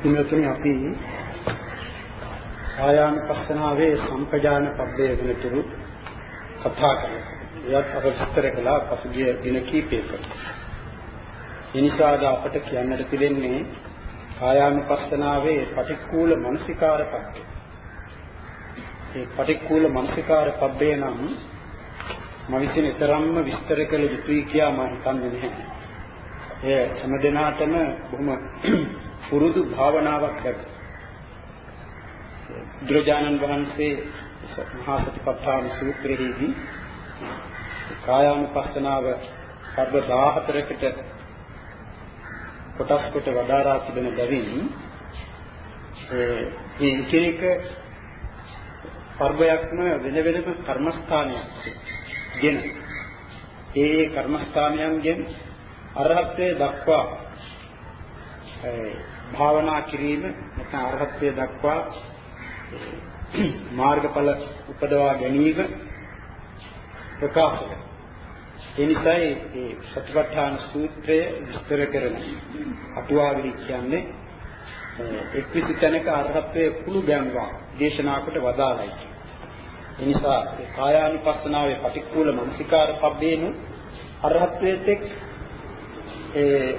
ඉන්නතුනි අපි ආයානුපස්සනාවේ සම්පජාන පබ්බේ වෙනතුරු කතා කරනවා. එයත් අප විස්තර කළා පසුගිය දින කිහිපයක. ඒ නිසා අපට කියන්නට තිබෙන්නේ ආයානුපස්සනාවේ පටික්කුල මානසිකාර පබ්බේ. මේ පටික්කුල මානසිකාර පබ්බේ නම් මම විසින් තරම්ම විස්තර කළ යුතුයි කියා මම හිතන්නේ නැහැ. එය හැම දිනාටම බොහොම පුරුදු භාවනාවක් ලැබ. බුදුරජාණන් වහන්සේ මහා සතිපට්ඨාන සූත්‍රයේදී කායානුපස්සනාව සර්ව 14කට කොටස් කොට වදාරා තිබෙන බැවින් මේ එකිනෙක පර්වයක්ම වෙන වෙනම කර්මස්ථානයක් ගෙන ඒ කර්මස්ථානයන්ගෙන් අරහත්ත්වයට දක්වා භාවනා කිරීම නැත්නම් අරහත්ත්වයට දක්වා මාර්ගඵල උපදවා ගැනීම ප්‍රකාශ කරනවා. ඒ නිසායි මේ සතිපට්ඨාන සූත්‍රය විස්තර කරන අටුවාවෙහි කියන්නේ එක්විසි තැනක අරහත්ත්වයේ කුළු ගැන්වා දේශනා කොට වදාළයි. ඒ නිසා ඒ කායානුපස්සනාවේ පටික්කුල මනසිකාර පබ්බේන අරහත්ත්වයේ තෙක් ඒ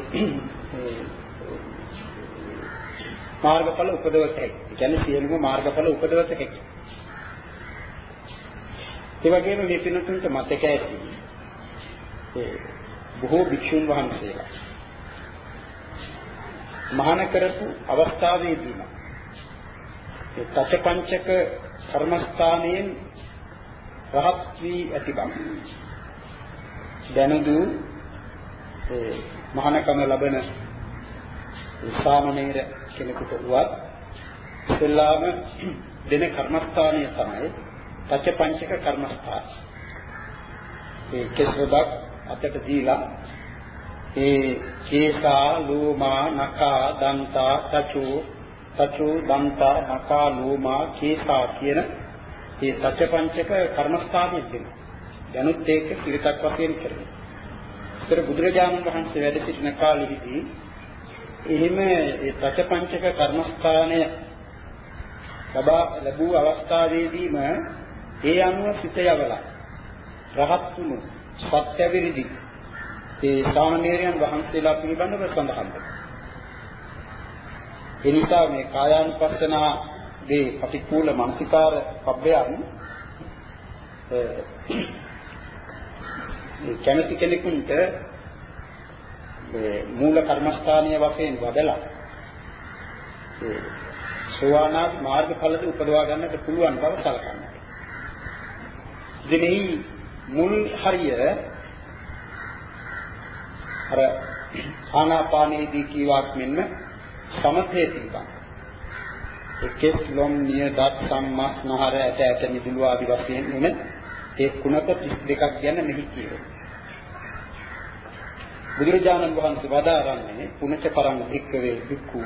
මාර්ගඵල උපදවත හැකි. ඒ කියන්නේ සියලුම මාර්ගඵල උපදවත හැකි. ඒ වගේම මේ පිනතුන්ට මතක ඇති ඒ බොහෝ භික්ෂුන් වහන්සේලා මහාන කරපු අවස්ථාවේදීම ඒ තචපංචක කර්මස්ථානයෙන් රහත් වී ඇති බව දැනුදු ඒ මහානකම ලබන සාමණේර කෙනෙකුට වුවත් ඉස්ලාම දෙන කර්මස්ථානය තමයි පංචපංචක කර්මස්ථාන. ඒ කෙස්වදක් අතට දීලා ඒ කේසා ලෝමා නඛා දන්තා තචු තචු දන්තා නඛා ලෝමා කේසා කියන මේ පංචපංචක කර්මස්ථානය දෙනවා. දැනුත් ඒක පිළිතක් වශයෙන් කරනවා. ඒතර බුදුරජාණන් වහන්සේ වැඩ සිටින කාලෙහිදී එහෙම ඒ ප්‍රචපංචක කර්මස්ථානය ලබා ලැබූ අවස්ථාවේදීම ඒ අනුව සිත යවලා රහත් වුණු සත්‍ය විරිදි ඒ සාමණේරයන් වහන්සේලා පිළිබඳව සඳහන් වෙනවා. ඒ නිසා මේ කායානුපස්සනා දී ප්‍රතිකූල මානසිකාර පබ්බයන් ඒ කැමැති කෙනෙකුට ඒ මූල කර්මස්ථානීය වශයෙන් වදලා ඒ සෝවානාත් මාර්ගඵලද උපදවා ගන්නට පුළුවන් බව සලකන්න. ඉතින් මුල් හරිය අර ආනාපානයේදී කීවක් මෙන්න සමථයේ තිබා. එක්කෙස් ලොම් නිය දත් සම්මස් නහර ඇට ඇට මිදුළු ආදි වශයෙන් එන ඒ කුණක 32ක් ගැන මෙහි කියනවා. බුදුරජාණන් වහන්සේ වදාරන්නේ පුනච පරම භික්කවේ භික්ඛු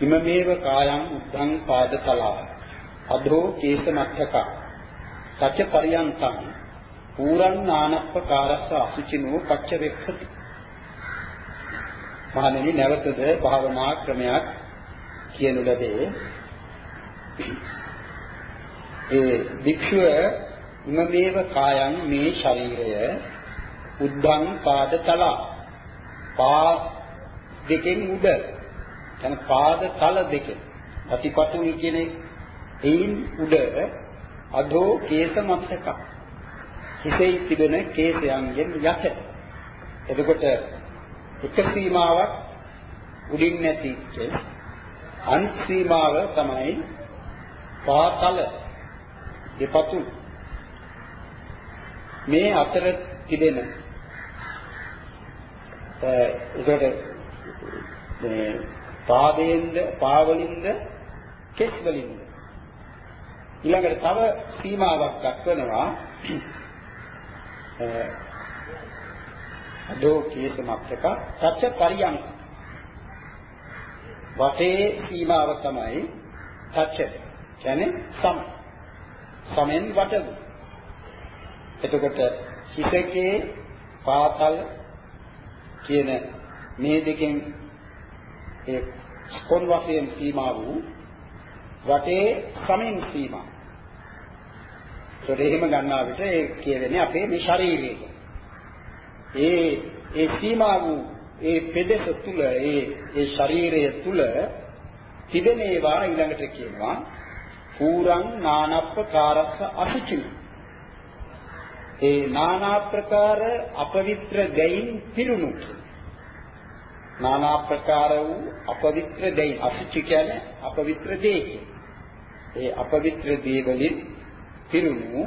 ඉමමේව කායං උද්ධං පාදතලා අධෝ කේස මත්තක සච්ච පරියන්තං පූරං නානප්පකාරස්ස අසුචිනෝ පච්ච වෙක්ඛති. මහණෙනි නැවතද භාවනා ක්‍රමයක් කියනු ලැබේ. ඒ භික්ෂුව ඉමමේව කායං මේ ශරීරය උද්දං පාද තලා පා දෙකෙන් උඩ. යන පාද තල දෙකෙන්. අතිපතුනි කියන එයින් උඩ අධෝ කේස මත්තක. හිතේ තිබෙන කේසයන්ගෙන් යට. එතකොට එක සීමාවක් උඩින් නැති කේස්. අන් සීමාව තමයි පාතල දෙපතුල් මේ අතර තිබෙන ඒකට මේ පාදයෙන්ද පාවලින්ද කෙස් වලින්ද ඊළඟට තව සීමාවක් දක්වනවා අදෝ කීස මත්තක සත්‍ය පරියං වටේ සීමාව තමයි සත්‍ය. කියන්නේ සම. සමෙන් වටු එතකොට හිතකේ පාතල් කියන මේ දෙකෙන් ඒ ස්කොන් වශයෙන් සීමා වූ වටේ සමින් සීමා. ඒත් එහෙම ගන්නා විට ඒ කියවෙන්නේ අපේ මේ ශරීරයේ. ඒ ඒ සීමා වූ ඒ පෙදෙස තුල ඒ ඒ ශරීරය තුල තිබෙන ඒවා ඊළඟට කියනවා පූරං නානප්පකාරස්ස අසුචි. ඒ නානා ප්‍රකාර අපවිත්‍ර ගයින් පිරුණු නානා ප්‍රකාර වූ අපවිත්‍ර දෙයි අසුචි කියන්නේ අපවිත්‍ර දෙයි. ඒ අපවිත්‍ර දේ වලින් පිරුණු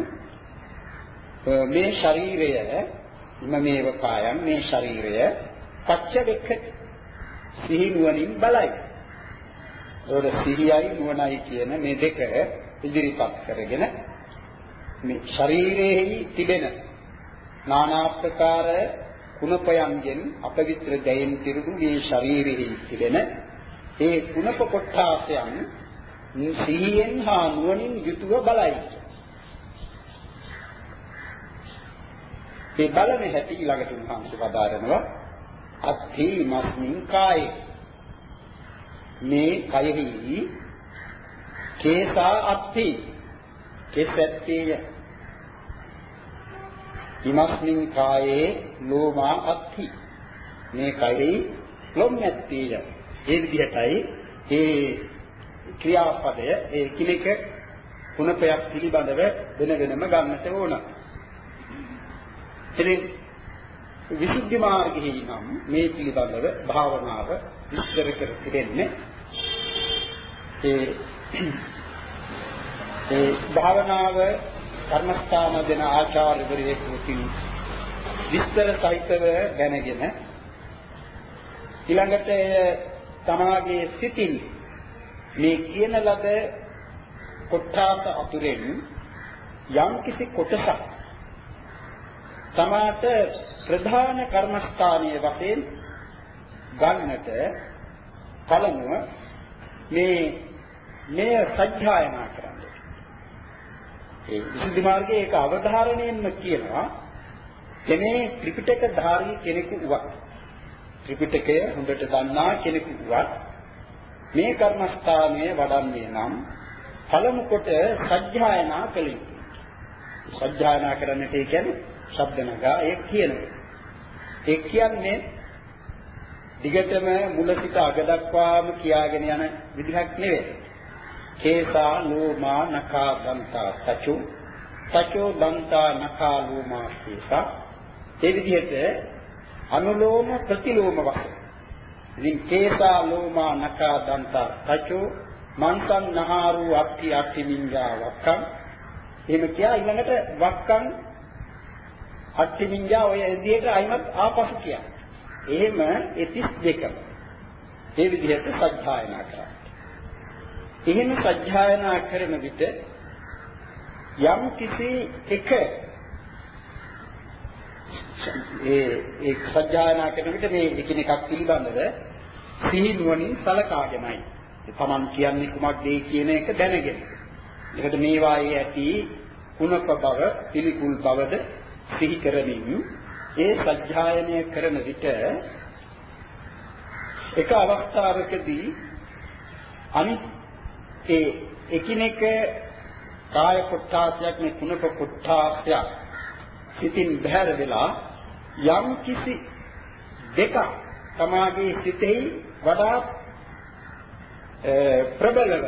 මේ ශරීරය ඉමමේව කායම් මේ ශරීරය පච්ච වෙක්ක සිහි නුවණින් බලයි. ඒවල සිහියයි නුවණයි කියන මේ දෙක ඉදිරිපත් කරගෙන මේ ශරීරයේ තිබෙන নানা ආකාර කුණපයන්ගෙන් අපවිත්‍ර දයෙන් පිරුණු මේ ශරීරයේ තිබෙන ඒ කුණප කොටාසයන් සිහියෙන් හා නුවණින් යුතුව බලයි. ඒ බලන හැටි ඊළඟට උන්වහන්සේ වදාරනවා අත්ථි මස්මින් කායේ මේ කයෙහි කේසා අත්ථි කෙසැත්තේය ඉමස්මින් කායේ ලෝමා අත්ථි මේ කයෙහි ලොම් නැත්තේය ඒ විදිහටයි ඒ ක්‍රියාපදය ඒ කිලක කුණපයක් පිළිබඳව වෙන වෙනම ගන්නට ඕන. ඉතින් විසුද්ධි මාර්ගෙහි නම් මේ පිළිබඳව භාවනාව විස්තර කර තිබෙන්නේ ඒ ඒ භාවනාව කර්මස්ථාන දෙන ආචාර්යවරයෙකු විසින් විස්තර සහිතව දැනගෙන ඊළඟට තමාගේ සිතින් මේ කියන ලද කොට්ටාස අතුරෙන් යම් කිසි කොටසක් තමාට ප්‍රධාන කර්මස්ථානයේ වශයෙන් ගන්නට පළමුව මේ මේ සත්‍යයනා කරන්න. ඒ විසුද්ධි මාර්ගයේ ඒක අවධාරණයෙන්ම කියනවා කෙනේ ත්‍රිපිටක ධාරී කෙනෙකු වුවත් ත්‍රිපිටකය හොඳට දන්නා කෙනෙකු වුවත් මේ කර්මස්ථානයේ වඩන්නේ නම් පළමු කොට සත්‍යයනා කළ යුතුයි. සත්‍යයනා කරන්නට ඒ කියන්නේ ශබ්ද නගා ඒ කියනවා. ඒ කියන්නේ දිගටම මුල සිට අග දක්වාම කියාගෙන යන විදිහක් නෙවෙයි. කේසා ලෝමා නඛා දන්තා සචු. සචෝ දන්තා නඛා ලෝමා කේසා ඒ විදිහට අනුලෝම ප්‍රතිලෝම වශයෙන් ඉතින් කේසා ලෝමා නඛා දන්තා සචෝ. මන්සං නහාරු අත්ති අත්ති මිංගා වක්කම් එහෙම කියා ඊළඟට වක්කම් අත්ති මිංගා ඔය එදියට අයිමත් ආපසු කියන්නේ එහෙම 32ම ඒ විදිහට සත්‍යයනා කරා. එහෙම සත්‍යයනා කරන විට යම් කිසි එක ඒ ඒ සත්‍යයනා කරන විට මේ එකිනෙකක් පිළිබඳව සිහි නුවණින් සලකාගෙනයි. තමන් කියන්නේ කුමක්ද කියන එක දැනගෙන. ඒකට මේවායේ ඇති කුණක බව, පිළිකුල් බවද සිහි කරමින් ඒ සත්‍යයනය කරන විට එක අවස්ථාවකදී අනිත් ඒ එකිනෙක කාය කොටාසයක් මේ කුණක කොටාසයක් සිතින් බහැර වෙලා යම් කිසි දෙක තමාගේ සිතෙහි වඩා ප්‍රබලව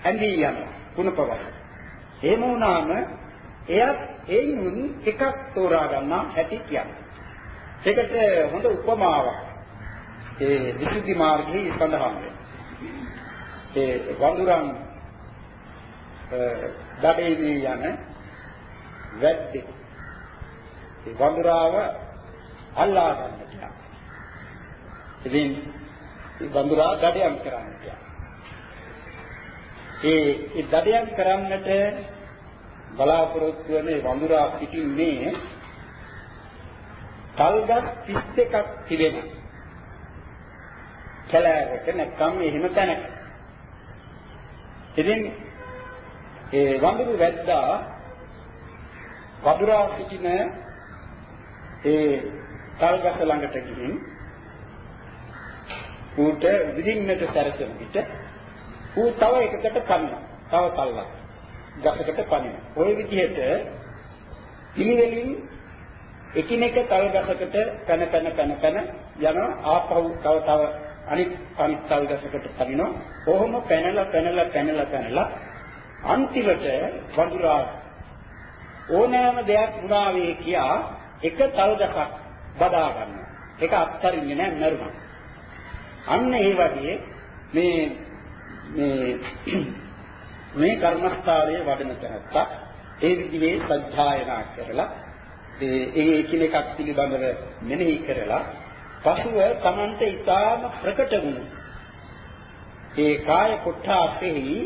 ඇඳී යන කුණපවස. එහෙම වුණාම එයත් එයින් එකක් තෝරා ගන්නා හැටි කියන්නේ. ඒකට හොඳ උපමාවක් ඒ විසුද්ධි මාර්ගයේ සඳහන් වෙනවා. ඒ වඳුරන් දඩේදී යන වැද්දෙක් ඒ වඳුරාව අල්ලා ගන්න කියලා. ඉතින් ඒ වඳුරා දඩයම් කරන්න කියලා. ඒ ඒ දඩයම් කරන්නට බලාපොරොත්තු වෙන වඳුරා පිටින්නේ කල්ගත් 31ක් තිබෙන. කැලෑවක නැත්නම් එහෙම තැනක. ඉතින් ඒ වඳුරු වැද්දා වඳුරා සිටින ඒ කල්ගස ළඟට ගිහින් ඌට විදින්නට සැරසෙන විට ඌ තව එකකට පනිනවා. තව කල්ලක්. ගසකට පනිනවා. ওই විදිහට පිළිවෙලින් එකිනෙක තල් ගසකට පැන පැන පැන පැන යනවා ආපහු තව තව අනිත් අනිත් තල් ගසකට පනිනවා. කොහොම පැනලා පැනලා පැනලා පැනලා අන්තිමට වඳුරා ඕනෑම දෙයක් වුණා වේ කියා එක තල් ගසක් බදා ගන්නවා. ඒක අත්තරින්නේ නැහැ මරුණා. අන්න ඒ වගේ මේ මේ මේ කර්මස්ථානයේ වඩන තැනත්තා ඒ විදිහේ සත්‍යයනා කරලා ඒ ඒ එකිනෙකක් පිළිබඳව මෙනෙහි කරලා පසුව Tamante ඊටාම ප්‍රකට වුණු ඒ කාය කොට්ඨාසෙහි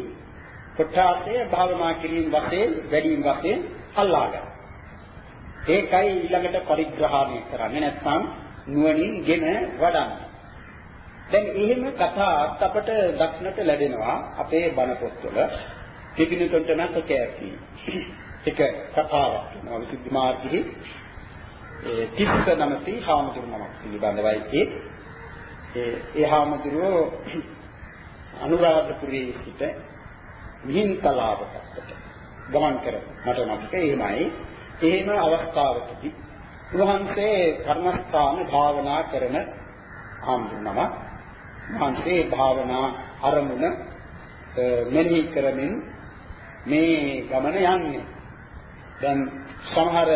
කොට්ඨාසය භාවනා කිරීම වශයෙන් වැඩිම වශයෙන් අල්ලාගන්න. ඒකයි ඊළඟට පරිග්‍රහණය කරන්නේ නැත්නම් නුවණින්ගෙන වඩන්නේ. දැන් එහෙම කතාත් අපට දක්නට ලැබෙනවා අපේ බණ පොත්වල පිටිනුතොන්ට නම් කැකි. එක කතාවක් වෙනවා විසුද්ධි මාර්ගයේ ඒ තිස්ස නමති හාමුදුරු නමක් පිළිබඳවයි ඒ. ඒ ඒ හාමුදුරුවෝ අනුරාධපුරයේ සිට මිහින්තලාවකට ගමන් කර මට මතක එහෙමයි. එහෙම අවස්ථාවකදී උන්වහන්සේ කර්මස්ථාන භාවනා කරන හාමුදුරුවම උන්වහන්සේ භාවනා අරමුණ මෙනෙහි කරමින් මේ ගමන යන්නේ. දැන් සමහර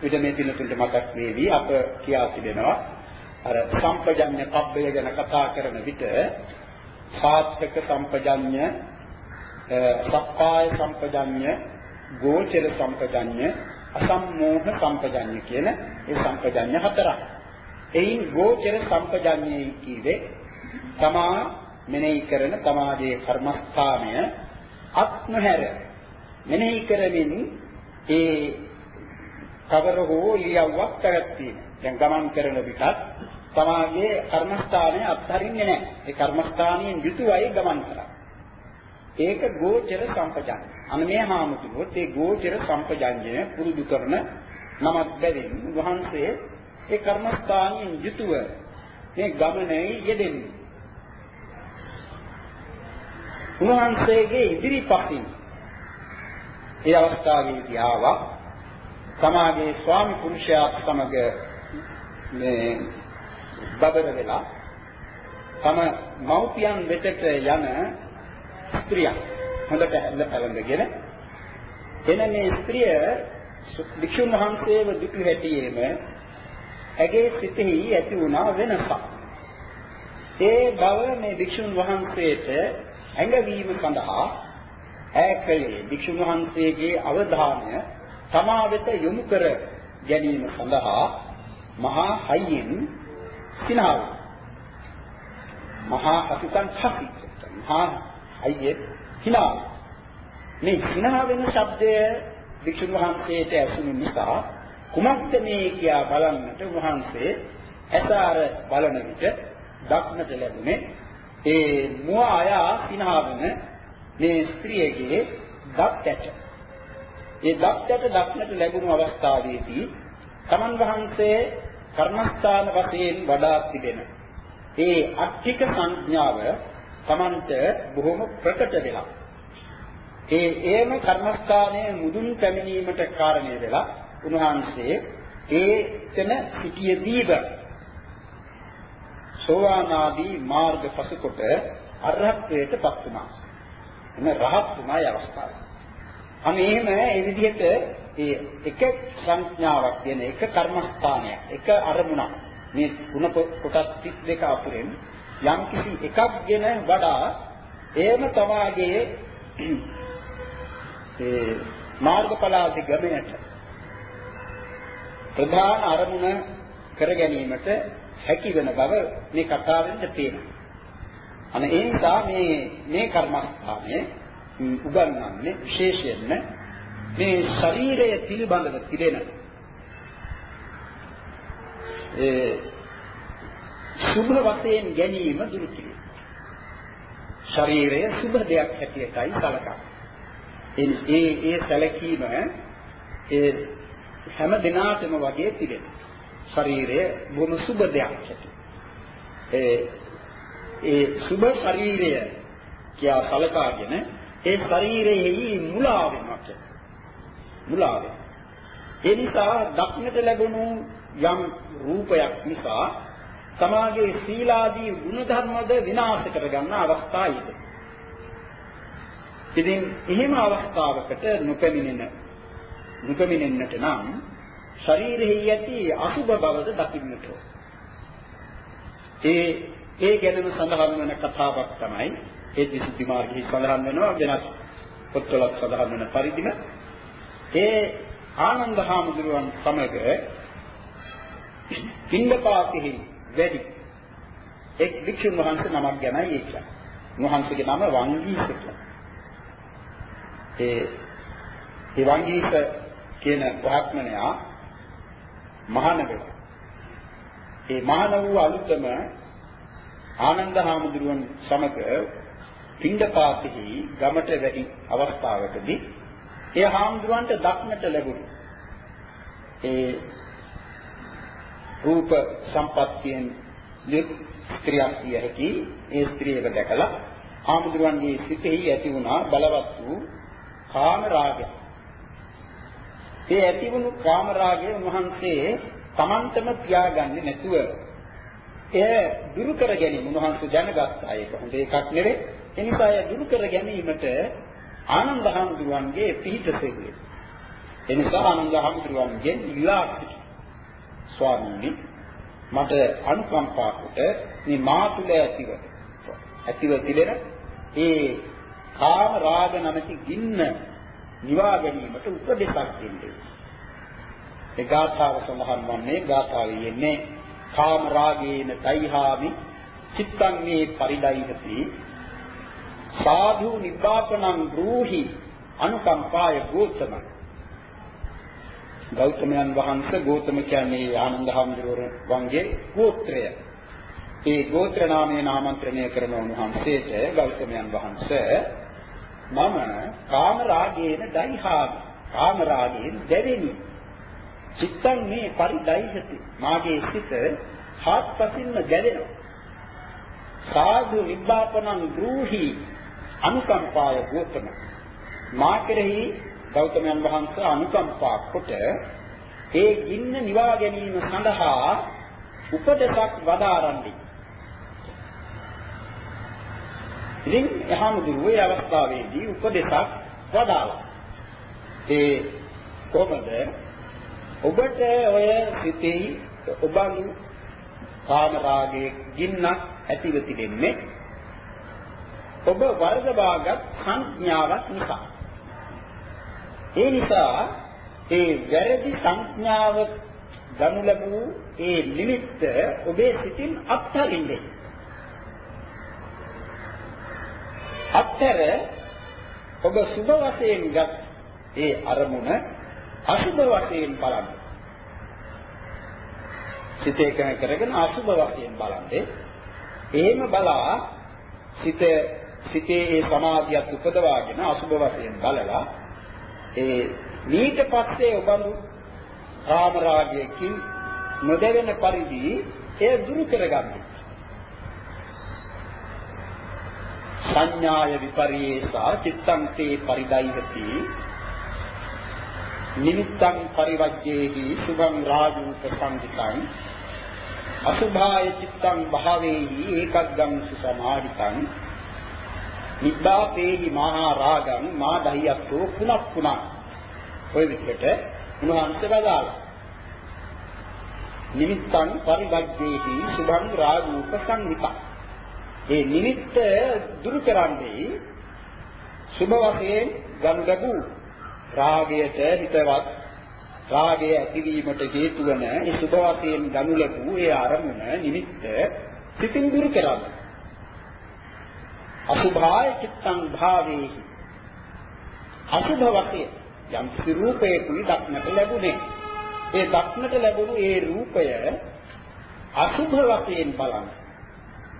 විට මේ පිළිතුරට මතක් වේවි අප කියා තිබෙනවා අර සම්පජඤ්ඤ පබ්බය ගැන කතා කරන විට සාත්‍යක සම්පජඤ්ඤ සප්පාය සම්පජඤ්ඤ ගෝචර සම්පජඤ්ඤ අසම්මෝහ සම්පජඤ්ඤ කියන ඒ සම්පජඤ්ඤ හතරක්. එයින් ගෝචර සම්පජඤ්ඤය කීවේ තමා මෙනෙහි කරන තමාගේ කර්මස්ථානය අත්නහැර මෙනෙහි කරමින් ඒ කවර හෝ ඉරියව්වක් පැවැත්වීම. දැන් ගමන් කරන විටත් තමාගේ කර්මස්ථානය අත්හරින්නේ නැහැ. ඒ කර්මස්ථානයෙන් යුතුවයි ගමන් කරන්නේ. ඒක ගෝචර සම්පජාන. අන්න මේ හාමුදුරුවෝ ඒ ගෝචර සම්පජාඤ්ඤය පුරුදු කරන නමක් බැවින් වහන්සේ ඒ කර්මස්ථානයෙන් යුතුව මේ ගමනේ යෙදෙන්නේ. උන්වහන්සේගේ ඉදිරිපසින් ඒ අවස්ථාවේදී ආවා සමාගයේ ස්වාමි පුරුෂයා සමග මේ බබර වෙලා තම මව්පියන් වෙතට යන ස්ත්‍රියක් හොඳට ඇඳ පැළඳගෙන එන මේ ස්ත්‍රිය වික්ෂුන් වහන්සේව දුටු හැටියේම ඇගේ සිතෙහි ඇති වුණා වෙනසක්. ඒ බව මේ වික්ෂුන් වහන්සේට ඇඟවීම සඳහා ඈකලේ වික්ෂුන් වහන්සේගේ අවධානය තමා වෙත යොමු කර ගැනීම සඳහා මහා හයියෙන් සිනාව මහා අසුකන් හසි. මහා අයියේ හිනා මේ හිනා වෙන ශබ්දය වික්ෂුන් වහන්සේට ඇසුණු නිසා කුමක්ද මේ කියා බලන්නට වහන්සේ ඇසාර බලන විට දක්නට ලැබුණේ? ඒ මුව ආයා හිනා වෙන මේ ස්ත්‍රියගේ දත් ඇට. ඒ දත් ඇට දක්නට ලැබුණු අවස්ථාවේදී තමන් වහන්සේ කර්මස්ථාන වශයෙන් වඩා තිබෙන ඒ අට්ඨික සංඥාව Tamanට බොහොම ප්‍රකට වෙලා ඒ ඒම කර්මස්ථානයේ මුදුන් පැමිණීමට කාරණය වෙලා උන්වහන්සේ ඒතන සිටියදීව සෝවාන් ආදී මාර්ග පසුකොට අරහත්ත්වයට පත් වුණා. එන රහත් වුණායි අවස්ථාව. අනේ එහෙම ඒ විදිහට ඒ එක සංඥාවක් කියන එක කර්මස්ථානයක් එක අරමුණක් මේ ಗುಣ කොටස් 32 අතුරෙන් යම් කිසි එකක්ගෙන වඩා එයම තමාගේ ඒ මාර්ගඵලාදී ගමනට ප්‍රධාන අරමුණ කර ගැනීමට හැකි වෙන බව මේ කතාවෙන් තේරෙනවා. අනේ ඒ නිසා මේ මේ කර්මස්ථානයේ උගන්වන්නේ විශේෂයෙන්ම මේ ශරීරය පිළිබඳව තිබෙන ඒ සුභ වශයෙන් ගැනීම දුරු කිරීම. ශරීරය සුභ දෙයක් හැටියටයි සැලකන්නේ. ඒ ඒ සැලකීම ඒ හැම දිනාටම වගේ තිබෙනවා. ශරීරය බොහොම සුභ දෙයක් හැටියට. ඒ ඒ සුභ ශරීරය කියා සලකාගෙන ඒ ශරීරයෙහි මුලා වෙනවට මුලා වෙන. ඒ නිසා දක්නට ලැබුණු යම් රූපයක් නිසා සමාගයේ සීලාදී ගුණධර්මද විනාශ කරගන්න අවස්ථායිද. ඉතින් එහෙම අවස්ථාවකට නොපැමිණෙන නොපැමිණෙන්නට නම් ශරීරෙහි ඇති අසුභ බවද දකින්නට ඒ ඒ ගැනම සඳහන් වන කතාවක් තමයි ඒ විසුද්ධි මාර්ගයේ සඳහන් වෙනවා වෙනස් පොත්වලත් සඳහන් වෙන පරිදිම ඒ ආනන්ද හාමුදුරුවන් සමග පින්දපාතෙහි වැඩි එක් වික්ෂුන් වහන්සේ නමක් ගැනයි ඒක. වහන්සේගේ නම වංගීස කියලා. ඒ ඒ වංගීස කියන බ්‍රාහ්මණයා මහාන වෙලා. ඒ මහාන වූ අලුතම ආනන්ද හාමුදුරුවන් සමග පින්ඩපාතෙහි ගමට වැඩි අවස්ථාවකදී ඒ හාමුදුරුවන්ට දක්නට ලැබුණා. ඒ රූප සම්පත්තියෙන් යුත් ස්ත්‍රියක් කිය හැකි ඒ ස්ත්‍රියව දැකලා හාමුදුරුවන්ගේ සිතෙහි ඇති වුණා බලවත් වූ කාම රාගය. ඒ ඇතිවුණු කාම රාගය උන්වහන්සේ Tamanටම තියාගන්නේ නැතුව එය දුරු කර ගැනීම උන්වහන්සේ දැනගත්තා ඒක හොඳ එකක් නෙවෙයි. ඒ නිසා එය දුරු කර ගැනීමට ආනන්ද හාමුදුරුවන්ගේ පිහිට සෙව්වේ. ඒ නිසා ආනන්ද හාමුදුරුවන්ගෙන් ඉල්ලා ස්වාමීනි මට අනුකම්පා කොට මේ මා තුළ ඇතිව ඇතිව තිබෙන ඒ කාම රාග නැමැති ගින්න නිවා ගැනීමට උපදෙසක් දෙන්නේ. ඒ ගාථාව සඳහන් වන්නේ ගාථාවේ යෙන්නේ කාම රාගේන තයිහාමි චිත්තං මේ පරිදයිහති සාධු නිබ්බාපනං රූහි අනුකම්පාය ගෝතම. ගෞතමයන් වහන්සේ ගෝතම කියන්නේ ආනන්ද හැඳුරුවර වංගේ ගෝත්‍රය. ඒ ගෝත්‍ර නාමයෙන් ආමන්ත්‍රණය කරන උන්වහන්සේට ගෞතමයන් වහන්සේ මම කාම රාගයෙන් දයිහාමි. කාම රාගයෙන් දැවෙමි. චිත්තං මේ පරිදයිහති. මාගේ සිත හත්පසින්ම ගැලෙනවා සාදු නිබ්බාපනං ගෘහි අනුකම්පාය ගෝතම. මා කෙරෙහි ගෞතමයන් වහන්සේ අනුකම්පා කොට ඒ ගින්න නිවා ගැනීම සඳහා උපදේශක් වදාරන්නේ. ඉතින් එහාමුදුරුවෝ ඒ අවස්ථාවේදී උපදේශක් වදාළා. ඒ කොහොමද? ඔබට ඔය සිතේ ඔබගේ කාම රාගයේ ගින්නක් ඇතිව තිබෙන්නේ ඔබ වර්ගවාගත් සංඥාවක් නිසා. ඒ නිසා ඒ වැරදි සංඥාව ගනු ලැබූ ඒ නිමිත්ත ඔබේ සිතින් අත්හරින්නේ. අත්තර ඔබ සුභ වශයෙන් ගත් ඒ අරමුණ අසුභ වශයෙන් බලන්න. සිතේ කරගෙන අසුභ වශයෙන් බලන්නේ. එහෙම බලා සිත සිතේ ඒ සමාධියත් උපදවාගෙන අසුභ වශයෙන් බලලා ඒ ඊට පස්සේ ඔබඳු කාම රාගයකින් නොදැවෙන පරිදි එය දුරු කරගන්න. සංඥාය විපරියේසා චිත්තං තේ පරිදයිහති. නිමිත්තං පරිවජ්ජේහි සුභං රාජූප සංගිතං අසුභාය චිත්තං භාවේහි ඒකග්ගං සුසමාහිතං. නිබ්බාපේහි මහා රාගං මා දහියත්ෝ පුනක් පුනක් ඔය විදිහට උන්වහන්සේ බදාලා නිමිත්තං පරිවජ්ජේහි සුභං රාජූප සංගිතං ඒ නිමිත්ත දුරු කරන්නේ සුභ වශයෙන් ගනු ලැබූ රාගයට හිතවත් රාගය ඇතිවීමට හේතු වන ඒ සුභ වශයෙන් ගනු ලැබූ ඒ අරමුණ නිමිත්ත සිතින් දුරු කරන්නේ. අසුභාය චිත්තං භාවේහි. අසුභ වශයෙන් යම් රූපයකුයි දක්නට ලැබුණේ. ඒ දක්නට ලැබුණු ඒ රූපය අසුභ වශයෙන් බලන්න.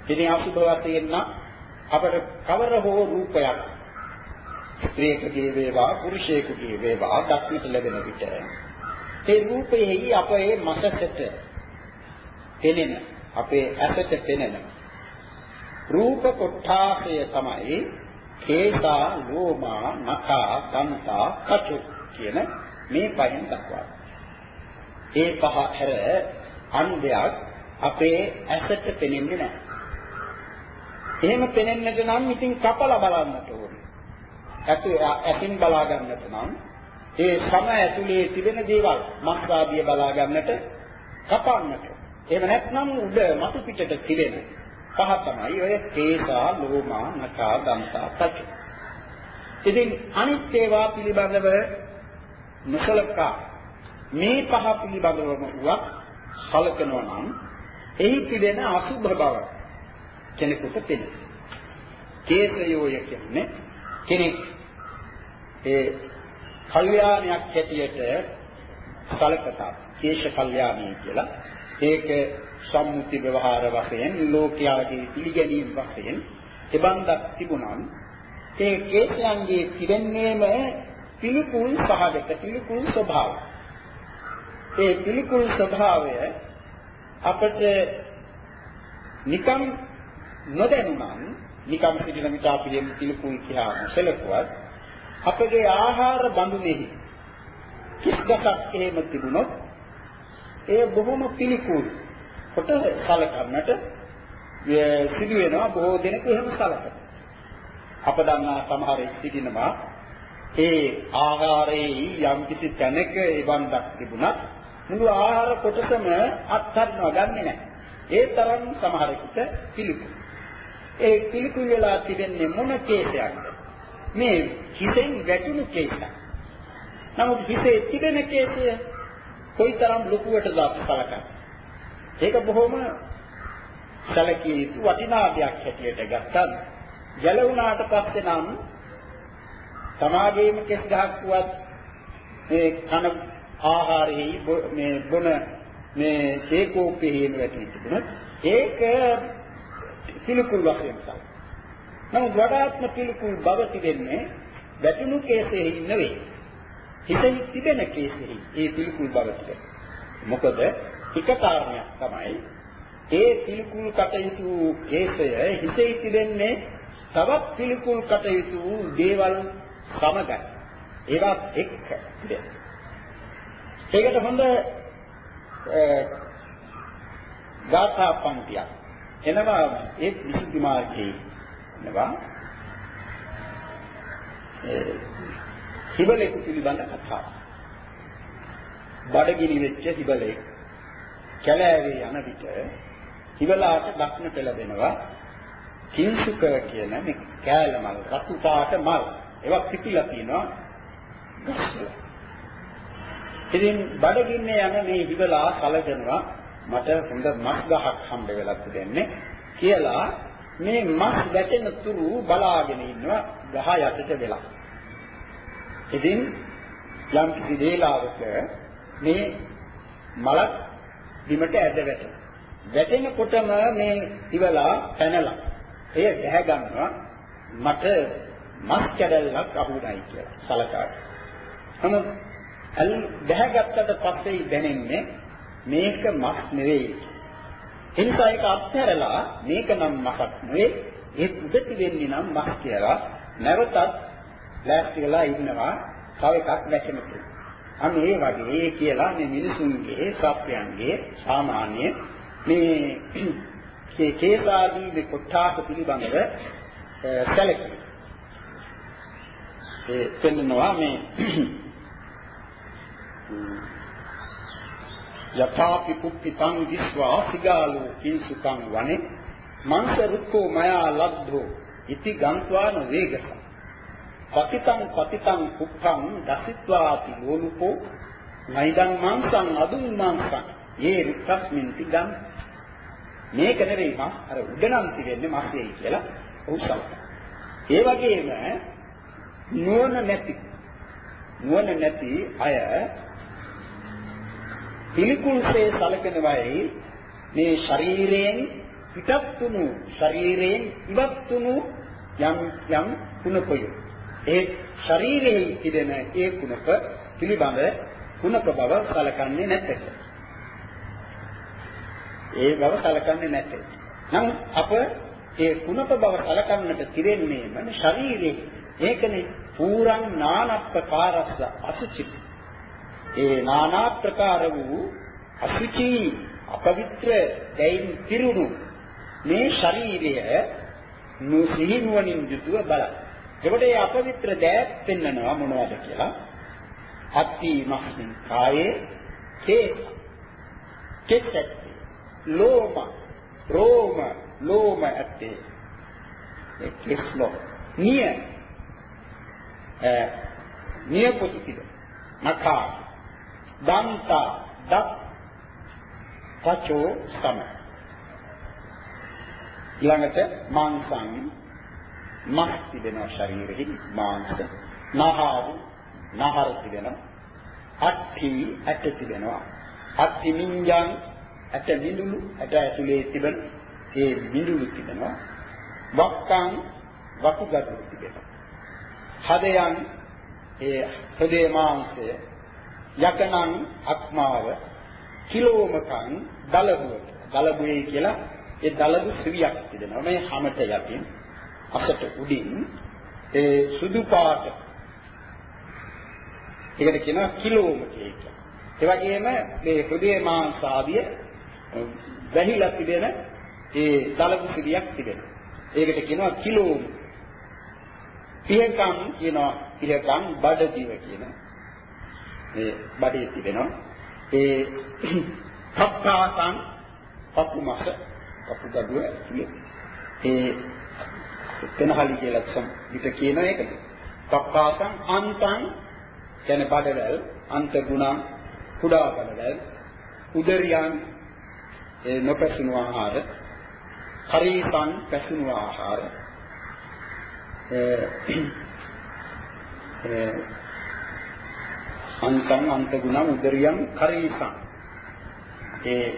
ඉතින් අසුභ වශයෙන් නම් අපට කවර හෝ රූපයක් ස්ත්‍රියකගේ වේවා පුරුෂයෙකුගේ වේවා දක්නට ලැබෙන විට ඒ රූපයෙහි අපේ මනසට පෙනෙන අපේ ඇසට පෙනෙන රූප කොටාසය තමයි කේසා ලෝමා නඛා දන්තා කචු කියන මේ පහෙන් දක්වන්නේ. ඒ පහ හැර අන් දෙයක් අපේ ඇසට පෙනෙන්නේ නැහැ. එහෙම පෙනෙන්නට නම් ඉතින් කපලා බලන්නට ඕනේ. ඇතු ඇසින් බලා ගන්නට නම් ඒ සම ඇතුලේ තිබෙන දේවල් මස්වාදිය බලා ගන්නට කපන්නට. එහෙම නැත්නම් උඩ මතු පිටට තිබෙන පහ තමයි ඔය කේසා ලෝමා නකා දන්තා පච. ඉතින් අනිත් ඒවා පිළිබඳව නොසලකා මේ පහ පිළිබඳවම උවත් සලකනවා නම් එහි තිබෙන අසුභ බව කෙනෙකුට පෙනෙනවා. කේසයෝය කියන්නේ කෙනෙක් ඒ කල්යාණයක් හැටියට සලකතා කේශ කල්යාණී කියලා ඒක සම්මුති ව්‍යවහාර වශයෙන් ලෝකයාගේ පිළිගැනීම් වශයෙන් තිබන්දක් තිබුණා ඒ කේශයන්ගේ පිරෙන්නේම පිළිකුල් සහගත පිළිකුල් ස්වභාවය. ඒ පිළිකුල් ස්වභාවය අපට නිකම් නොදැනුනම් නිකම් සිටින විට අපි මේ පිළිකුල් කියලා සැලකුවත් අපගේ ආහාර බඳුනේහි කිස්කසක් එහෙම තිබුණොත් ඒ බොහොම පිළිකුල් කොට සලකන්නට සිදු වෙනවා බොහෝ දෙනෙකු එහෙම සලකනවා. අප දන්නා සමහර සිටිනවා ඒ ආහාරයේ යම් කිසි තැනක ඉබන්දක් තිබුණත් මුළු ආහාර කොටසම අත්හරිනවා ගන්නෙ නැහැ. ඒ තරම් සමහරෙකුට පිළිකුල්. ඒ පිළිකුල් වෙලා තිබෙන්නේ මොන කේසයක්ද? මේ හිතෙන් වැටුණු කේසයක්. නමුත් හිතේ තිබෙන කේසය කොයිතරම් ලොකුවටද අපි කලකන්නේ. ඒක බොහොම සැලකිය යුතු වටිනා දෙයක් හැටියට ගත්තත් ගැලවුණාට පස්සේ නම් සමාජයේම කෙස් ගහක් වුවත් මේ කන ආහාරෙහි මේ බොන මේ ඒකෝපෙහිම වැටී තිබුණත් ඒක පිළිකුල් වශයෙන් තමයි. නමුත් වඩාත්ම පිළිකුල් බව තිබෙන්නේ වැටුණු කේසෙහි නෙවෙයි. හිතෙහි තිබෙන කේසෙහි ඒ පිළිකුල් බව තිබෙනවා. මොකද එක කාරණයක් තමයි ඒ පිළිකුල් කටයුතු කේසය හිතෙහි තිබෙන්නේ තවත් පිළිකුල් කටයුතු දේවල් සමගයි. ඒවත් එක්ක තිබෙනවා. ඒකට හොඳ ගාථා පන්තියක් එනවා ඒ විසුද්ධි මාර්ගයේ එනවා හිබලෙකු පිළිබඳ කතාව. බඩගිනි වෙච්ච හිබලෙක් කැලෑවේ යන විට හිබලාට දක්නට ලැබෙනවා කිංසුක කියන මේ කෑල මල් රතු පාට මල් ඒවා පිපිලා තියෙනවා ගස්වල. ඉතින් බඩගින්නේ යන මේ හිබලා කලකනවා මට හොඳ මස් ගහක් හම්බ වෙලා තිබෙන්නේ කියලා මේ මස් වැටෙන තුරු බලාගෙන ඉන්නවා ගහ යටට වෙලා. ඉතින් යම් කිසි වේලාවක මේ මලක් බිමට ඇද වැටෙනවා. වැටෙනකොටම මේ ඉවලා පැනලා එය දැහැ ගන්නවා මට මස් කැඩල්ලක් අහුණයි කියලා සලකාට. නමුත් අල් දැහැගත්තට පස්සේ දැනෙන්නේ මේක මස් නෙවෙයි. එනිසා ඒක අත්හැරලා මේක නම් මසක් නෙවෙයි ඒ උදටි වෙන්නේ නම් මස් කියලා නැවතත් ලෑස්ති වෙලා ඉන්නවා තව එකක් වැටෙනවා. අන්න ඒ වගේ කියලා මේ මිනිසුන්ගේ සත්‍යයන්ගේ සාමාන්‍ය මේ කේසාදී මේ කොටාක පිළිබඳව සැලකීම. ඒ පෙන්නවා මේ යථාපි කුප්පිතං විස්වා සිගාලෝ කිංසුකං වනේ මංස රුක්ඛෝ මයා ලබ්ධෝ ඉති ගන්්වාන වේගස පතිතං පතිතං කුප්පං දසිත්වාති ලෝලුකෝ නයිදං මංසං අදුන් මංසං. යේ රික්ඛස්මින් තිගම් මේක නෙවෙයි මස් අර උඩනම් තිබෙන්නේ මස්යයි කියලා උත්සාහ. ඒ වගේම නුවණ නැති. නුවණ නැති අය පිළිකුල්සේ සලකනවායි මේ ශරීරයෙන් පිටත් තුණු ශරීරයෙන් ඉවත් තුණු යම් යම් කුණපය. ඒ ශරීරයේ තිබෙන ඒ කුණප පිළිබඳ කුණප බව සලකන්නේ නැත ඒ බව සලකන්නේ නැtei. නමුත් අප ඒ කුණප බව සලකන්නට තිරෙන්නේම ශරීරේ. ඒකනේ පූරං නානප්පකාරස්ස අසුචි. ඒ නානා ප්‍රකාර වූ අසුචි අපවිත්‍ර දෙයින් පිරුණු මේ ශරීරය නුසිහිනුවණින් යුතුව බලන්න. එතකොට මේ අපවිත්‍ර දෑත් පෙන්නනවා මොනවද කියලා? අත්ති මහ්මින් කායේ කේස කෙසත් ලෝම. රෝම. ලෝම ඇත්තේ. ඒ කෙස්ලෝ නිය. ඈ නිය පොසිතිද නකා දන්තා. දත්. පචෝ සම. ඊළඟට මාංසං. මස් තිබෙනවා ශරීරෙහි මාංශ නහාරු නහර තිබෙනවා. අට්ඨි ඇට තිබෙනවා. අට්ඨි මිඤ්ඤං ඇට මිඳුළු ඇට ඇතුලේ තිබෙන ඒ මිඳුළු තිබෙනවා. වක්කං වකුගඩු තිබෙනවා. හදයන් ඒ හෘදේ මාංශය යකනං අක්මාව කිලෝමකං දලබුව දලබුවේ කියලා ඒ දලබු සිවියක් තිබෙනවා. මේ හැමත යටින් අසට උඩින් ඒ සුදු පාට ඒකට කියනවා කිලෝම කියලා. ඒ වගේම මේ හෘදේ මාංශ ආදිය වැහිලා තිබෙන ඒ දලබු සිවියක් තිබෙනවා. ඒකට කියනවා කිලෝම. පිහකම් කියනවා පිහකම් බඩදිව කියන. මේ බඩේ තිබෙනවා. ඒ කප්පාසං පපුමස පපු ගඩුව ඒ පෙනහලි කියලා සම්පිට කියන එක. තප්පාසං අන්තං කියන බඩවැල් අන්ත ගුණ කුඩා බඩවැල් උදරියන් ඒ නොපැසුණු ආහාර හරිසං පැසුණු ආහාර ඒ අන්තං අන්ත ගුණ උදරියන් හරිසං ඒ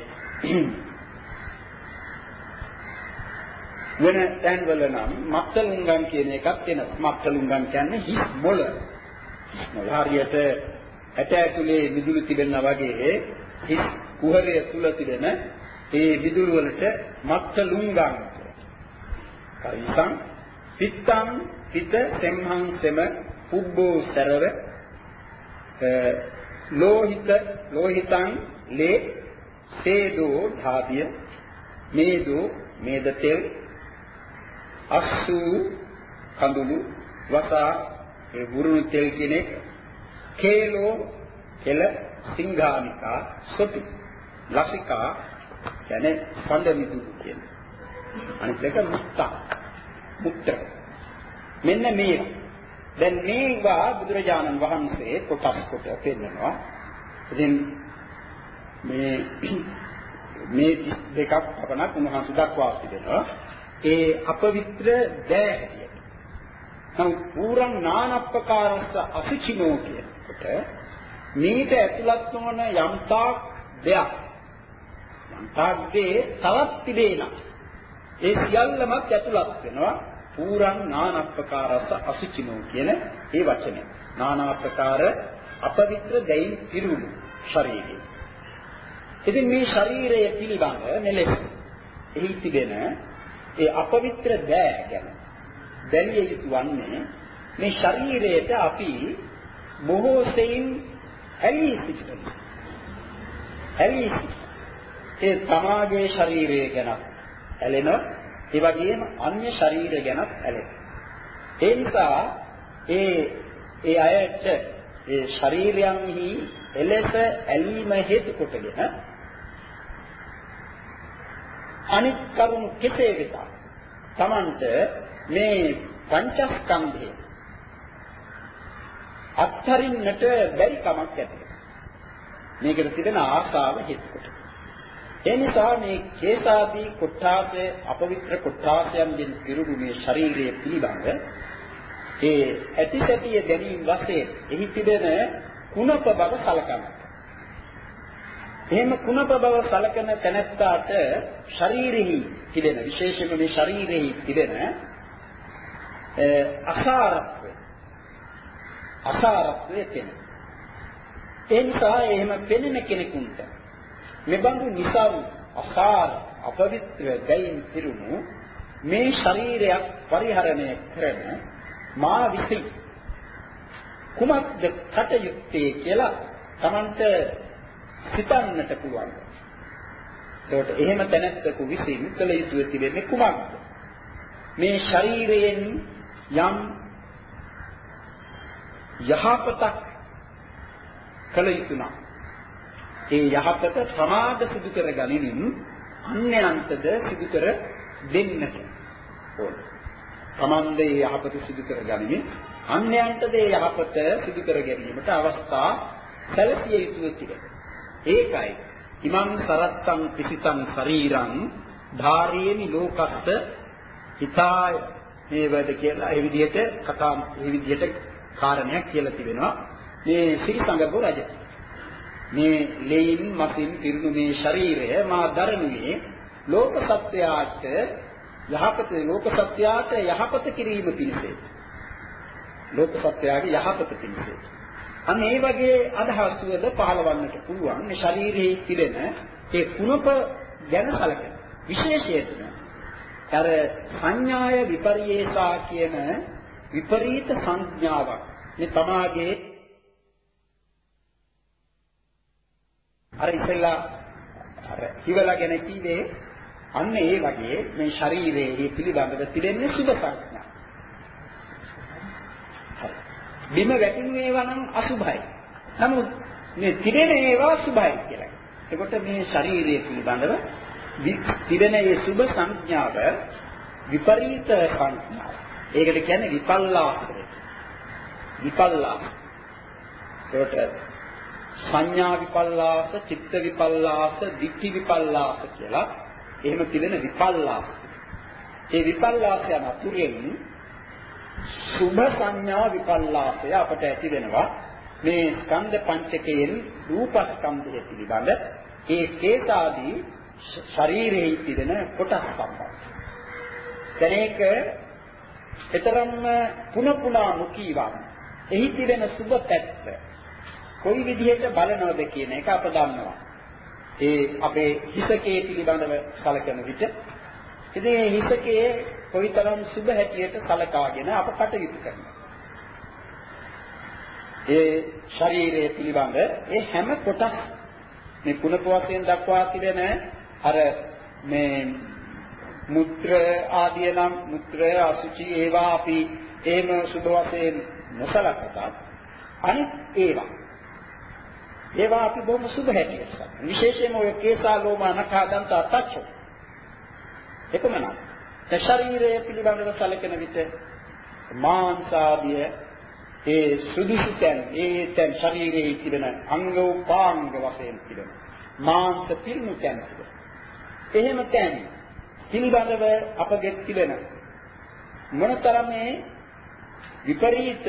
වෙන තැන්වල නම් මත්තලුංගම් කියන එකක් එනවා. මත්තලුංගම් කියන්නේ හිස් මොළ. මොළ හරියට ඇට ඇතුලේ විදුලි තිබෙනා වගේ හිස් කුහරය තුල තිබෙන ඒ විදුලි වලට මත්තලුංගම් කයිසං පිත්තං පිත සෙම්හං සෙම පුබ්බෝ සරව ලෝහිත ලෝහිතං ලේ සේදෝ ධාතිය මේදෝ මේද තෙල් අස්සු කඳුළු වසා ඒ බුරුණු තෙල් කියන එක කේලෝ කෙල සිංහානිකා සොටු ලසිකා කියන්නේ පඳ විදුලි කියන. අනිත් එක මුත්තා මුත්‍ර. මෙන්න මේ. දැන් මේවා බුදුරජාණන් වහන්සේ කොටස් කොට පෙන්නනවා. ඉතින් මේ මේ දෙකක් අපනක් උන්වහන්සේ දක්වා තිබෙනවා. ඒ අපවිත්‍ර දෑ හැටියට. නමුත් පූරං නානප්පකාරස්ස අසුචිනෝ කියනකොට මේට ඇතුළත් නොවන යම්තාක් දෙයක් යම්තාක් දේ තවත් තිබේනම් ඒ සියල්ලමත් ඇතුළත් වෙනවා පූරං නානප්පකාරස්ස අසුචිනෝ කියන ඒ වචනේ. නානාප්‍රකාර අපවිත්‍ර දෙයින් පිරුණු ශරීරය. ඉතින් මේ ශරීරය පිළිබඳ මෙලෙස එහි තිබෙන ඒ අපවිත්‍ර දෑ ගැන බැලිය යුතු වන්නේ මේ ශරීරයට අපි බොහෝ සෙයින් ඇලී සිටිනවා. ඇලී ඒ තමාගේ ශරීරය ගැන ඇලෙනවා. ඒ වගේම අන්‍ය ශරීර ගැනත් ඇලෙනවා. ඒ නිසා ඒ ඒ අයට ඒ ශරීරයන්හි එලෙස ඇලීම හේතු කොටගෙන අනිත් කරුණු කෙසේ වෙතත් Tamanට මේ පංචස්කන්ධය අත්හරින්නට බැරි කමක් ඇති. මේකට තිබෙන ආශාව හේතු කොට. ඒ නිසා මේ කේසාදී කොට්ඨාසය අපවිත්‍ර කොට්ඨාසයන්ගෙන් පිරුණු මේ ශරීරයේ පිළිබඳ ඒ ඇතිසැටිය දැනීම වශයෙන් එහි තිබෙන කුණප බව සලකනවා. එහෙම කුණප බව සලකන තැනැත්තාට ශරීරෙහි තිබෙන විශේෂයෙන්ම මේ ශරීරෙහි තිබෙන අසාරත්වය අසාරත්වය තියෙන. ඒ නිසා එහෙම පෙනෙන කෙනෙකුට මෙබඳු නිසාරු අසාර අපවිත්‍ර ගයින් පිරුණු මේ ශරීරයක් පරිහරණය කරන මා විසින් කුමක්ද කටයුත්තේ කියලා Tamanට සිතන්නට පුළුවන්. ඒකට එහෙම තැනැත්තකු විසින් කළ යුතු තිබෙන්නේ කුමක්ද? මේ ශරීරයෙන් යම් යහපතක් කළ යුතු නම් ඒ යහපත සමාද සිදු කර ගනිමින් අන්‍යයන්ටද සිදු කර දෙන්නට ඕන. තමන්ගේ යහපත සිදු කර ගනිමින් අන්‍යයන්ටද ඒ යහපත සිදු කර ගැනීමට අවස්ථා සැලසිය යුතුව තිබෙනවා. ඒකයි. ඉමං සරත්තං පිසිතං ශරීරං ධාරේමි ලෝකස්ස හිතාය. මේ වැඩ කියලා ඒ විදිහට කතා මේ විදිහට කාරණයක් කියලා තිබෙනවා. මේ සිරිසංගපු රජ. මේ ලෙයින් මසින් පිරුණු මේ ශරීරය මා දරනුවේ ලෝක සත්‍යයට යහපත ලෝක සත්‍යයට යහපත කිරීම පිණිසයි. ලෝක සත්‍යයේ යහපත පිණිසයි. අන්න ඒ වගේ අදහස්වල පහළවන්නට පුළුවන්. මේ ශරීරයේ තිබෙන ඒ කුණප ගැන සැලකෙන විශේෂයෙන් අර සංඥාය විපරියේසා කියන විපරීත සංඥාවක්. මේ තමාගේ අර ඉස්සෙල්ලා අර හිවලා ගැන කිව්වේ අන්න ඒ වගේ මේ ශරීරයේ පිළිබඳව තිබෙන්නේ සුභ සංඥා. බිම වැටෙන ඒවා නම් අසුභයි. නමුත් මේ තිබෙන ඒවා සුභයි කියලා. එතකොට මේ ශරීරය පිළිබඳව තිබෙන ඒ සුභ සංඥාව විපරීත සංඥාව. ඒකට කියන්නේ විපල්ලාසය. විපල්ලාස. ඒකට සංඥා විපල්ලාස, චිත්ත විපල්ලාස, දික්ඛි විපල්ලාස කියලා එහෙම තිබෙන විපල්ලාස. ඒ විපල්ලාසයන් අතුරෙන් සුභ සංඥා විපල්ලාසය අපට ඇති වෙනවා. මේ ස්කන්ධ පංචකයෙන් රූපස්කන්ධය පිළිබඳ ඒ හේතාදී ශරීරයේ තිබෙන කොටස් සම්බන්ධ. දැන් ඒක ඊතරම්ම පුන පුනා මුකීවා. එහි තිබෙන සුබ පැත්ත කොයි විදිහට බලනවද කියන එක අප දන්නවා. ඒ අපේ හිසකේ පිළිබඳව කලකන විට ඉතින් මේ හිසකේ කොයිතරම් සුබ හැටියට කලකාගෙන අප කටයුතු කරනවා. ඒ ශරීරය පිළිබඳ ඒ හැම කොටස් මේ කුණප වශයෙන් දක්වා තිබෙන අර මේ මුත්‍ර ආදී නම් මුත්‍ර අසුචි ඒවා අපි එහෙම සුබ වශයෙන් නොසලකතා අනිත් ඒවා. ඒවා අපි බොහොම සුබ හැටියට විශේෂයෙන්ම ඔය කේසා ලෝම අනඛා දන්ත අතච්ච එකමනම් ඒ ශරීරය පිළිබඳව සැලකෙන විට මාංශාදිය ඒ සුදුසු තැන් ඒ තැන් ශරීරයේ තිබෙන අංග උපාංග වශයෙන් තිබෙන මාංශ පිරුණු තැන් තිබෙන. එහෙම තැන් පිළිබඳව අපගෙත් තිබෙන මොනතරම් මේ විපරීත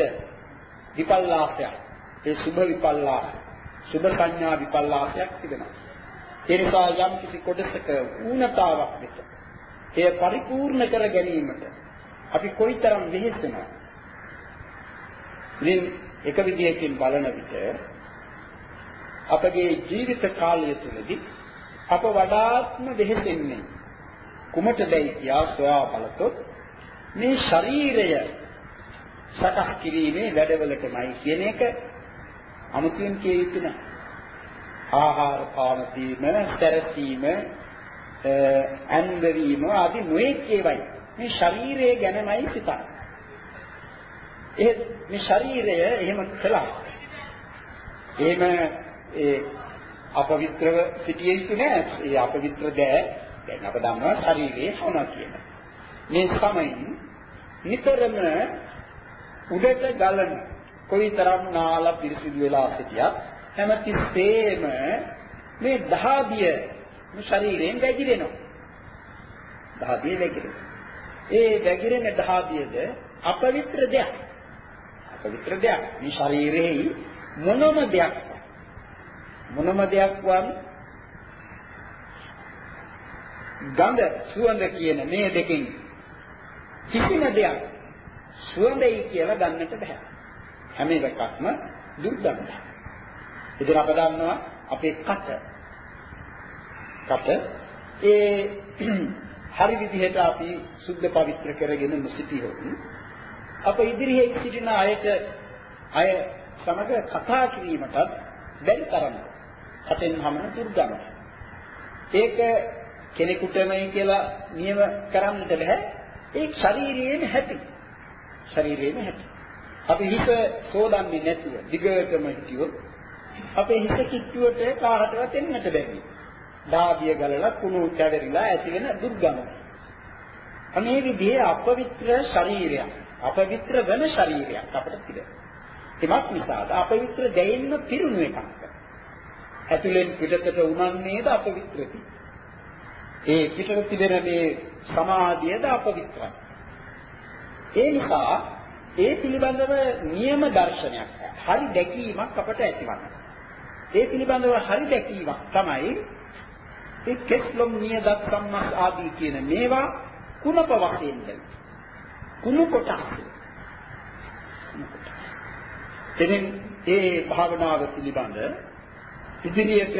විපල්ලාසයක් ඒ සුභ විපල්ලාස සුභ සංඥා විපල්ලාසයක් තිබෙනවා. ඒ නිසා යම් කිසි කොටසක ඌනතාවක් විට එය පරිපූර්ණ කර ගැනීමට අපි කොයිතරම් වෙහෙසෙනවද ඉතින් එක විදියකින් බලන විට අපගේ ජීවිත කාලය තුළදී අප වඩාත්ම වෙහෙසෙන්නේ කුමටදයි කියා සොයා බලතොත් මේ ශරීරය සකස් කිරීමේ වැඩවලටමයි කියන එක අමුතුවෙන් කිය යුතු නැහැ. ආහාර පාන දීම, සැරසීම, ඇන්දවීම ආදී නොඑක් ඒවායි. මේ ශරීරය ගැනමයි සිතන්නේ. ඒ මේ ශරීරය එහෙම කළා. එහෙම ඒ අපවිත්‍රව සිටියේ යුතු නෑ. ඒ අපවිත්‍ර දෑ දැන් අප දන්නවා ශරීරයේ සෝනා කියන. මේ සමයින් නිතරම උඩට ගලන කොයිතරම් නාලා පිරිසිදු වෙලා සිටියත් හැමතිස්සෙම මේ දහදිය මේ ශරීරයෙන් වැగిරෙනවා. දහදිය වැగిරෙනවා. ඒ වැగిරෙන දහදියද අපවිත්‍ර දෙයක්. අපවිත්‍ර දෙයක්. මේ ශරීරෙහි මොනම දෙයක් මොනම දෙයක් වන් ගඳ සුවඳ කියන මේ දෙකෙන් කිසිම දෙයක් සුවඳයි කියලා ගන්නට බෑ. හැම එකක්ම දුර්ගන්ධයි. ඉතින් අප දන්නවා අපේ කට කට ඒ හරි විදිහට අපි සුද්ධ පවිත්‍ර කරගෙන සිටියොත් අප ඉදිරියේ සිටින අයට අය සමග කතා කිරීමටත් බැරි තරම කටෙන් හමන දුර්ගම. ඒක කෙනෙකුටමයි කියලා නියම කරන්නට බෑ. ඒ ශරීරයේම හැටි. ශරීරයේම හැටි. අපි හිත සෝදන්නේ නැතුව දිගටම හිටියොත් අපේ හිත කිට්ටුවට කාටවත් එන්නට බැහැ. දාදිය ගලලා කුණු කැවරිලා ඇති වෙන දුර්ගම. අනේ විදිහේ අපවිත්‍ර ශරීරයක් අපවිත්‍ර වෙන ශරීරයක් අපිට තිබෙනවා. එමත් නිසාද අපවිත්‍ර දෙයින්ම පිරුණු එකක්. ඇතුලෙන් පිටතට උනන්නේද අපවිත්‍රති. ඒ පිටත තිබෙන මේ සමාධියද අපවිත්‍රයි. ඒ නිසා ඒ පිළිබඳව නියම දර්ශනයක් හරි දැකීමක් අපට ඇතිවනවා. ඒ පිළිබඳව හරි දැකීමක් තමයි ඒ කෙස්ලොම් නියදත් සම්මස් ආදී කියන මේවා කුණප වශයෙන් දැක්ක. කුණු කොටස්. එදින් ඒ භාවනාව පිළිබඳ ඉදිරියට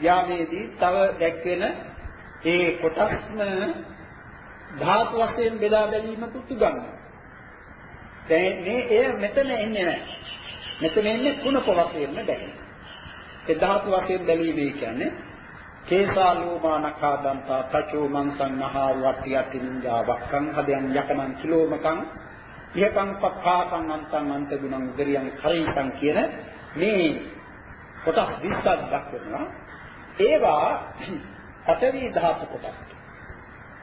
යාමේදී තව දැක්වෙන ඒ කොටස්ම ධාතු වශයෙන් බෙදා බැලීමකුත් උගන්වනවා. දැන් මේ එය මෙතන එන්නේ නැහැ. මෙතන එන්නේ කුණප වශයෙන්ම බැලීම. ඒ ධාතු වශයෙන් බැලීමේ කියන්නේ කේසා ලෝමානකා දන්තා තචෝ මංසං මහා වට්ටි යටි නිංජා වක්කං හදයන් යකමං කිලෝමකං ඉහකං පක්ඛාතං අන්තං අන්ත ගුණං උදරියං කරිතං කියන මේ කොටස් 20ක් දක්වනවා. ඒවා පඨවි ධාතු කොටස්.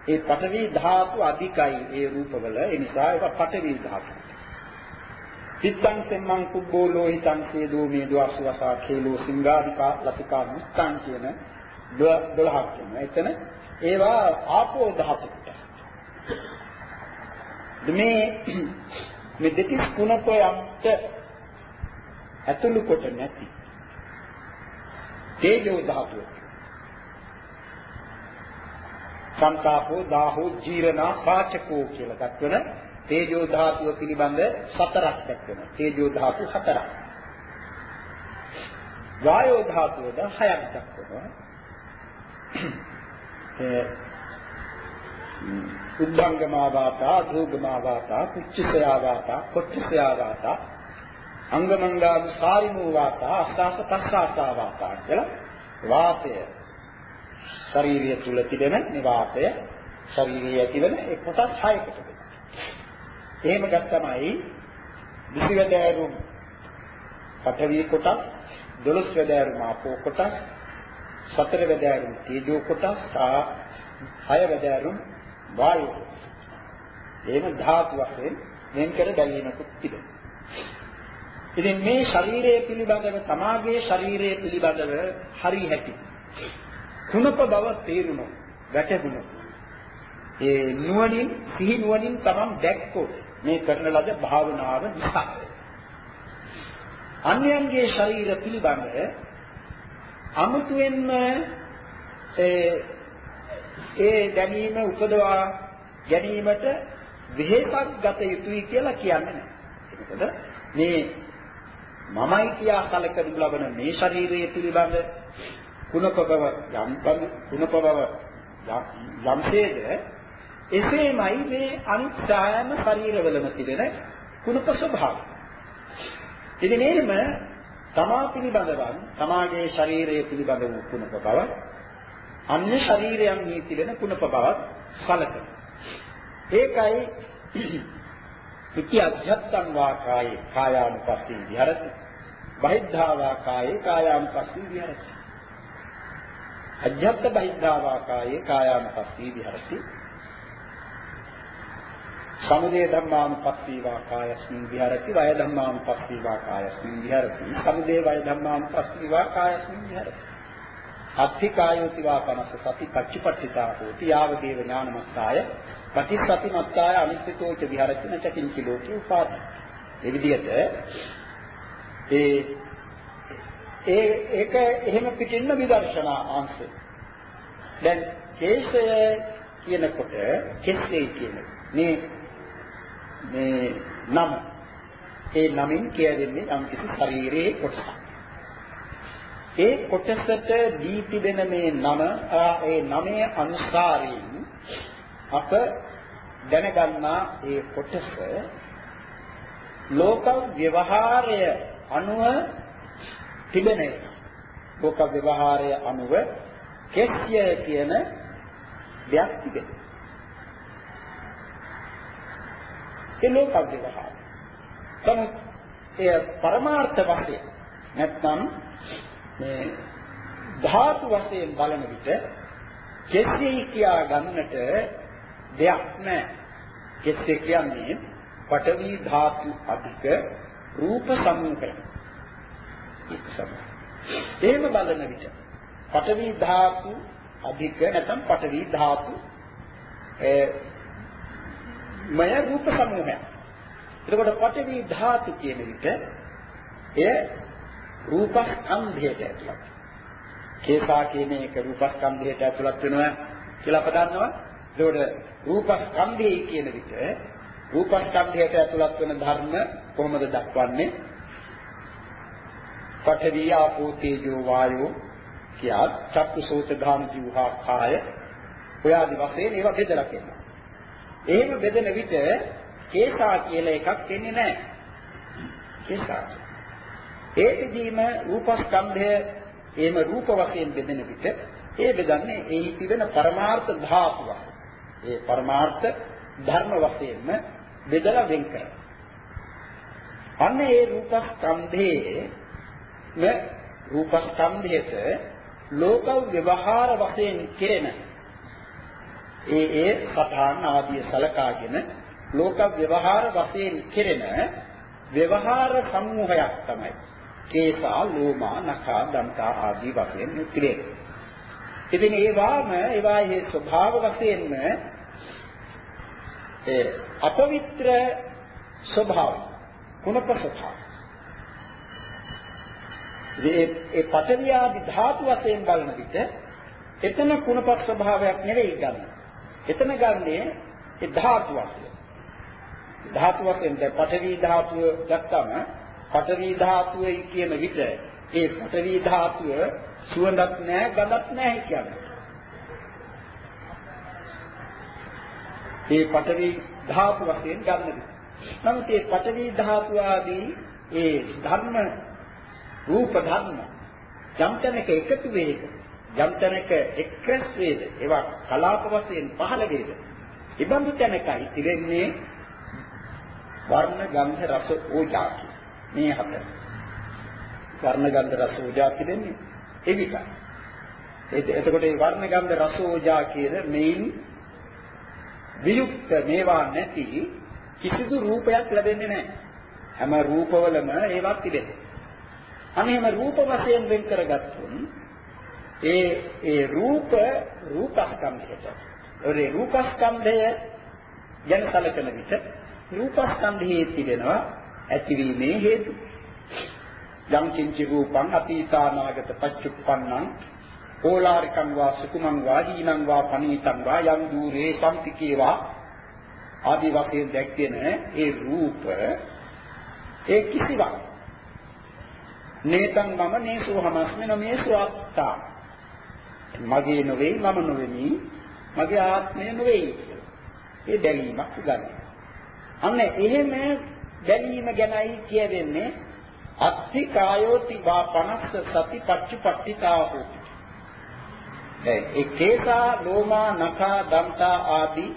ඒ පඨවි ධාතු අධිකයි ඒ රූපවල. ඒ නිසා ඒවා පඨවි ධාතු. චිත්තං සෙම්මං කුබ්බෝ ලෝහිතං සේදෝ මේ දවස්වසා khelo සිංගාදිකා ලතිකා මුත්තං කියන 12ක් වෙනවා. එතන ඒවා ආපෝ ධාතුට. මේ මේ දෙතිස් කුණපයන්ට ඇතුළු කොට නැති තේජෝ ධාතුව. සංකාපෝ දාහෝ ජීරණා පාචකෝ කියලා දක්වන තේජෝ ධාතුව පිළිබඳ සතරක් දක්වනවා. තේජෝ ධාතු හතරක්. වායෝ ධාතුවද හයක් දක්වනවා. උද්ධංගමා වාතා, ධූගමා වාතා, කුච්චසයා වාතා, කොච්චසයා වාතා, අංගමංගා සාරිමෝ වාතා, අස්තාස පස්සාසා වාතා කියලා වාතය ශරීරය තුල තිබෙන මේ වාතය ශරීරයේ ඇතිවන ඒ කොටස් හයකට එහෙම ගත්තමයි විසිවැදෑරුම් පඨවි කොටස් 12 වැදෑරුම් ආපෝ කොටස් සතර වැදෑරුම්. තේජෝ කොටස් සහ හය වැදෑරුම් වායු එහෙම ධාතු වශයෙන් වෙන් කර බැලීමකුත් තිබෙනවා. ඉතින් මේ ශරීරය පිළිබඳව තමාගේ ශරීරය පිළිබඳව හරි හැටි කුණප බව තේරුණොත් වැටහුණොත් ඒ නුවණින් සිහි නුවණින් තමන් දැක්කොත් මේ කරන ලද භාවනාව නිසා. අන්‍යයන්ගේ ශරීර පිළිබඳව අමුතුවෙන්ම ඒ ඒ දැනීම උපදවා ගැනීමට විහෙතක් ගත යුතුයි කියලා කියන්නේ නැහැ. ඒකද මේ මමයි කියා කලකනු ලබන මේ ශරීරයේ පිළිබඳ කුණප බව යම් කුණප බව යම්සේද එසේමයි මේ අනිත් සෑම ශරීරවලම තිබෙන කුණප ස්වභාවය. ඉතින් එහෙම තමා පිළිබඳව තමාගේ ශරීරය පිළිබඳ වූ කුණප බව අන්‍ය ශරීරයන්හි තිබෙන කුණප බවත් සලකන. ඒකයි ඉති අධ්‍යත්තං වා කායේ කායානුපස්සී විහෙරති. බහිද්ධා වා කායේ කායානුපස්සී විහෙරති. අධ්‍යත්ත බහිද්ධා වා කායේ කායානුපස්සී විහෙරති. සමුදය ධම්මානුපස්සීවා කායස්මින් විහරති වය ධම්මානුපස්සීවා කායස්මින් විහරති. සමුදය වය ධම්මානුපස්සීවා කායස්මින් විහරති. අත්ථි කායෝති වා පනස සති පච්චපට්ඨිතා හෝති. යාව දේව ඥානමස්සාය පටිසති මත්තාය අනිත්‍යතෝ ච විහරති නච කිංචි ලෝකේ උපාදි. ඒ විදිහට ඒ ඒ ඒක එහෙම පිටින්ම විදර්ශනා අංශය දැන් කේශය කියනකොට කෙස්සේ කියන මේ මේ නම ඒ නමින් කියවෙන්නේ යම් කිසි ශරීරයේ කොටසක්. ඒ කොටසට දී තිබෙන මේ නම ඒ නමේ අනුසාරයෙන් අප දැනගන්නා ඒ කොටස ලෝක ව්‍යවහාරය අනුව තිබෙන ලෝක ව්‍යවහාරය අනුව කෙස්ය කියන දෙයක් තිබෙනවා. ඒ ලෝක ව්‍යවහාරය. නමුත් ඒ පරමාර්ථ වශයෙන් නැත්නම් මේ ධාතු වශයෙන් බලන විට කෙසේ කියා ගන්නට දෙයක් නැහැ. කෙසේ කියන්නේ පඨවි ධාතු අධික රූප සමූහය. ඒක සමයි. එහෙම බලන විට පඨවි ධාතු අධික නැත්නම් පඨවි ධාතු ඒ මය රූප සමූහය. එතකොට පඨවි ධාතු කියන විට එය රූපස්කන්ධයට ඇතුළත්. කේසා කියන එක රූපස්කන්ධයට ඇතුළත් වෙනවා කියලා අප දන්නවා. ඒකෝට රූපස්කන්ධය කියන විට රූපස්කන්ධයට ඇතුළත් වෙන ධර්ම කොහොමද දක්වන්නේ? පඨවි ආපෝ තේජෝ වායෝ කියා චක්කුසෝත ධාම ජීවහා කාය ඔය ආදි වශයෙන් ඒවා බෙදලා කියනවා. එහෙම බෙදෙන විට කේසා කියලා එකක් එන්නේ නැහැ. කේසා ඒකදීම රූපස්කන්ධය එහෙම රූප වශයෙන් බෙදෙන විට ඒ බෙදන්නේ එහි තිබෙන පරමාර්ථ ධාතුව. ඒ පරමාර්ථ ධර්ම වශයෙන්ම බෙදලා වෙන් කරනවා. අන්න ඒ රූපස්කන්ධයේ ම රූපස්කන්ධයට ලෝක ව්‍යවහාර වශයෙන් කෙරෙන ඒ ඒ සතහන් ආදී සලකාගෙන ලෝක ව්‍යවහාර වශයෙන් කෙරෙන ව්‍යවහාර සමූහයක් තමයි කේසා ලෝමා නඛා දන්තා ආදී වශයෙන් පිළිෙල. ඉතින් ඒ වාම ඒවායේ ස්වභාව වශයෙන්ම ඒ අපවිත්‍ර ස්වභාව කුණප ස්වභාව. මේ ඒ පඨවි ආදී ධාතු වශයෙන් බලන විට එතන කුණප ස්වභාවයක් නෙවෙයි ගන්න. එතන ගන්නේ ඒ ධාතු වශයෙන්. ධාතු වශයෙන් දැන් පඨවි ධාතුව ගත්තම පඨවි ධාතුවයි කියන විට ඒ පඨවි ධාතුව සුවඳක් නැහැ ගඳක් නැහැ කියන්නේ. ඒ පඨවි ධාතු වශයෙන් ගන්න නමුත් මේ පඨවි ධාතු ආදී ඒ ධර්ම රූප ධර්ම යම් තැනක එකතු වේද යම් තැනක එක්රැස් වේද ඒවා කලාප වශයෙන් පහළ වේද ඉබඳු තැනකයි තිරෙන්නේ වර්ණ ගන්ධ රස ඕජා මේ හතර. වර්ණ ගන්ධ රස ඕජා කියන්නේ එවිකයි. එතකොට මේ වර්ණ ගන්ධ රස ඕජා කියන මේන් වියුක්ත මේවා නැති කිසිදු රූපයක් ලැබෙන්නේ නැහැ. හැම රූපවලම ඒවත් තිබෙනවා. අනේම රූප වශයෙන් වෙන් කරගත්තොත් ඒ ඒ රූප රූපස්කන්ධයට. ඒ රූපස්කන්ධය ගැන සැලකෙන විට රූපස්කන්ධයේ තිබෙනවා ඇතිවීමේ හේතු. යම් කිංචි රූපං අතීතානාගත පච්චුප්පන්නං ඕලාරිකං වා සුකුමං වා හීනං වා පනීතං වා යම් দূරේ සම්පිකේවා ආදි වශයෙන් දැක්කෙන ඒ රූප ඒ කිසිවක් නේතං මම නේසෝ හමස්මි නමේසෝ අත්තා මගේ නොවේ මම නොවේමි මගේ ආත්මය නොවේ ඒ බැලීමක් ගන්න. අන්න එහෙම බැලීම ගැනයි කියවෙන්නේ අත්ති කායෝති වා 50 සති පච්චපට්ඨිතා හොති. දැන් ඒ කේසා ලෝමා නඛා දන්තා ආදී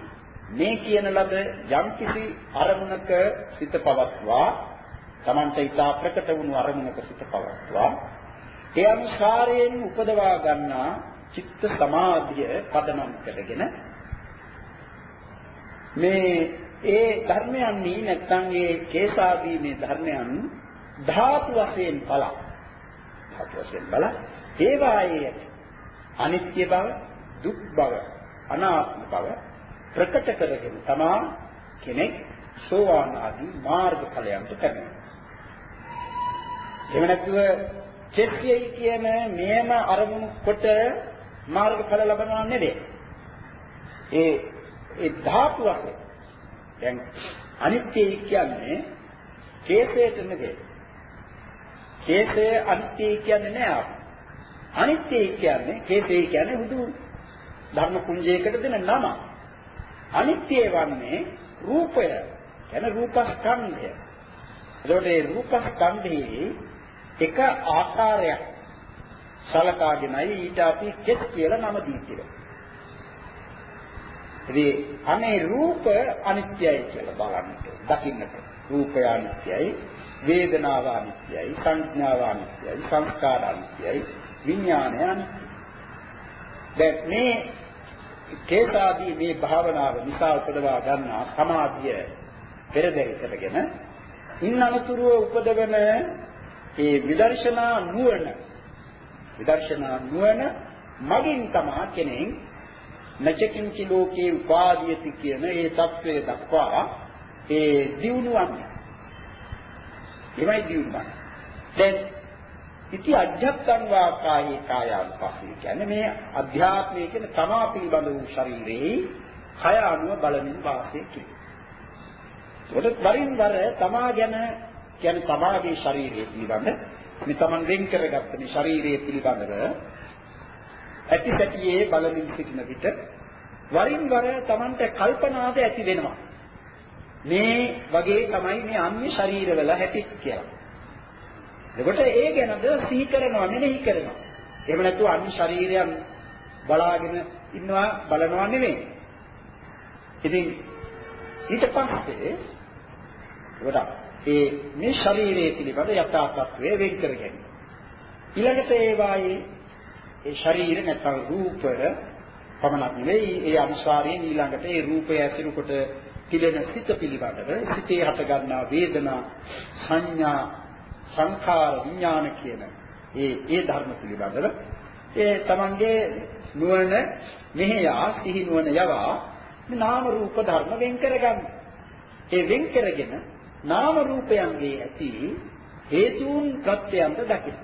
මේ කියන ලද යම්කිසි අරමුණක සිත පවත්වා තමන්ට ඉතා ප්‍රකට වුණු අරමුණක සිත පවත්වා ඒ අනුසාරයෙන් උපදවා ගන්නා චිත්ත සමාධිය පදනම් කරගෙන මේ ඒ ධර්මයන් නී නැත්නම් ඒ කේසාදී මේ ධර්මයන් ධාතු වශයෙන් බල ධාතු වශයෙන් බල ඒවායේ අනිත්‍ය බව දුක් බව අනාත්ම බව ප්‍රකට කරගෙන තමා කෙනෙක් සෝවාන් ආදී මාර්ගඵලයන්ට කරනවා එහෙම නැත්නම් චෙත්‍යයි කියන නියම අරමුණු කොට මාර්ගඵල ලබනවා නෙවේ ඒ ඒ ධාතු වශයෙන් දැන් අනිත්‍යයි කියන්නේ කේසයට නෙවෙයි. කේසය අනිත්‍යයි කියන්නේ නෑ. අනිත්‍යයි කියන්නේ කේතේ කියන්නේ බුදු ධර්ම කුංජයකට දෙන නම. අනිත්‍ය වන්නේ රූපය. කියන්නේ රූපස්කන්ධය. එතකොට මේ රූපස්කන්ධයේ එක ආකාරයක් සලකාගෙනයි ඊට අපි කෙස් කියලා නම දී කියලා. ඉතින් අනේ රූප අනිත්‍යයි කියලා බලන්නට දකින්නට. රූපය අනිත්‍යයි, වේදනාව අනිත්‍යයි, සංඥාව අනිත්‍යයි, සංස්කාර අනිත්‍යයි, විඥානය අනිත්‍යයි. දැන් මේ කේසාදී මේ භාවනාව නිසා උපදවා ගන්නා සමාධිය පෙරදරි කරගෙන ඉන් අනතුරුව උපදවන ඒ විදර්ශනා නුවණ විදර්ශනා නුවණ මගින් තමා කෙනෙක් නචකින්චි ලෝකේ උපාදීයති කියන ඒ தત્ත්වය දක්වා ඒ දියුණුවන්නේ එමයි දියුණුවන්නේ දැන් ඉති අධ්‍යාත්මං වාකායේ කායානුපස්සී කියන්නේ මේ අධ්‍යාත්මය කියන තමා පිළිබඳ වූ ශරීරේ කය අනුව බලමින් වාසය කිරීම. ඒකට වරින් වර තමා ගැන කියන්නේ තමාගේ ශරීරය පිළිබඳ මේ තමන් වෙන් කරගත්ත මේ ශරීරය පිළිබඳව ඇති සැටියේ බලමින් සිටින විට වරින් වර තමන්ට කල්පනාද ඇති වෙනවා. මේ වගේ තමයි මේ අන්‍ය ශරීරවල හැටි කියලා. එතකොට ඒ ගැනද සිහි කරනවා නෙමෙයි කරනවා. එහෙම නැතුව අන්‍ය ශරීරයන් බලාගෙන ඉන්නවා බලනවා නෙමෙයි. ඉතින් ඊට පස්සේ කොට ඒ මේ ශරීරයේ පිළිබඳ යථා තත්ත්වය වෙන් කර ගැනීම. ඊළඟට ඒ වායේ ඒ ශරීර නැත්නම් රූප පමණක් නෙවෙයි ඒ අනුසාරයෙන් ඊළඟට ඒ රූපය ඇසුරු කොට පිළෙන සිත පිළිබඳව සිතේ හට ගන්නා වේදනා සංඥා සංඛාර විඥාන කියන ඒ ඒ ධර්ම පිළිබඳව ඒ තමන්ගේ නුවණ මෙහෙයා සිහි නුවණ යවා මේ නාම රූප ධර්ම වෙන් කරගන්න. ඒ වෙන් කරගෙන නාම රූපයන්ගේ ඇති හේතුන් ප්‍රත්‍යයන්ට දකින්න.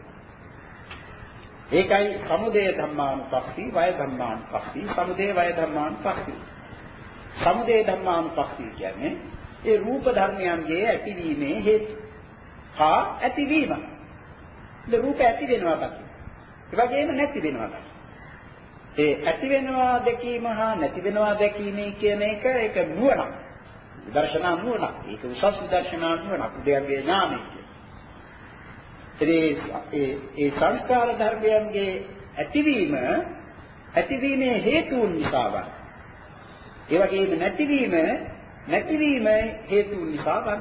ඒකයි සමුදය ධම්මානුපස්සී වය ධම්මානුපස්සී සමුදය වය ධම්මානුපස්සී. සමුදය ධම්මානුපස්සී කියන්නේ ඒ රූප ධර්මයන්ගේ ඇතිවීමේ හේතු. හා ඇතිවීම. ඒ රූප ඇති වෙනවා දකින්න. ඒ වගේම නැති වෙනවා දකින්න. ඒ ඇති වෙනවා දැකීම හා නැති වෙනවා දැකීමේ කියන එක ඒක නුවණක්. විදර්ශනා නුවණක්. ඒක උසස් විදර්ශනා නුවණක්. උදයන්ගේ ඥානය. ඒ ඒ සංස්කාර ධර්මයන්ගේ ඇතිවීම ඇතිවීමේ හේතුන් නිසා වන්. ඒ වගේම නැතිවීම නැතිවීම හේතුන් නිසා වන්.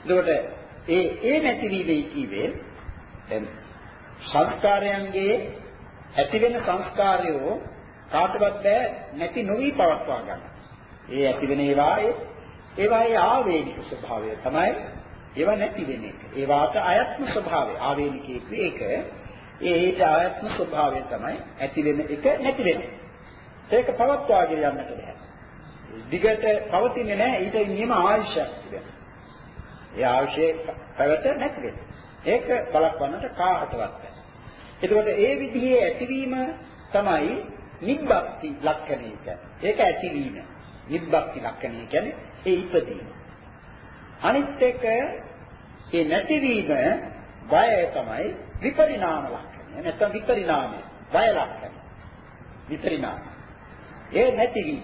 එතකොට ඒ ඒ නැතිවීමයි කිව්වේ දැන් සංස්කාරයන්ගේ ඇති වෙන සංස්කාරයෝ කාටවත් බෑ නැති නොවි පවත්වා ගන්න. ඒ ඇති වෙන ඒවායේ ඒවායේ ආවේනික ස්වභාවය තමයි ඒවා නැති වෙන එක. ඒවාට අයත්ම ස්වභාවය ආවේනිකයේ ඒක ඒ ඒට ආයත්ම ස්වභාවය තමයි ඇති වෙන එක නැති වෙන. ඒක පවත්වාගෙන යන්නට බෑ. දිගට පවතින්නේ නැහැ ඊට නියම ආයශයක් තිබෙනවා. ඒ අවශ්‍ය පැවත නැති වෙනවා. ඒක බලපන්නට කාටවත් බැහැ. එතකොට ඒ විදිහේ ඇතිවීම තමයි නිබ්බක්ති ලක්ෂණය කියන්නේ. ඒක ඇතිවීම. නිබ්බක්ති ලක්ෂණය කියන්නේ ඒ ඉපදීම. අනිත් එක ඒ නැතිවීම වය තමයි විපරිණාම ලක්ෂණය. නැත්නම් විපරිණාමය. වය ලක්ෂණය. විපරිණාම. ඒ නැතිවීම.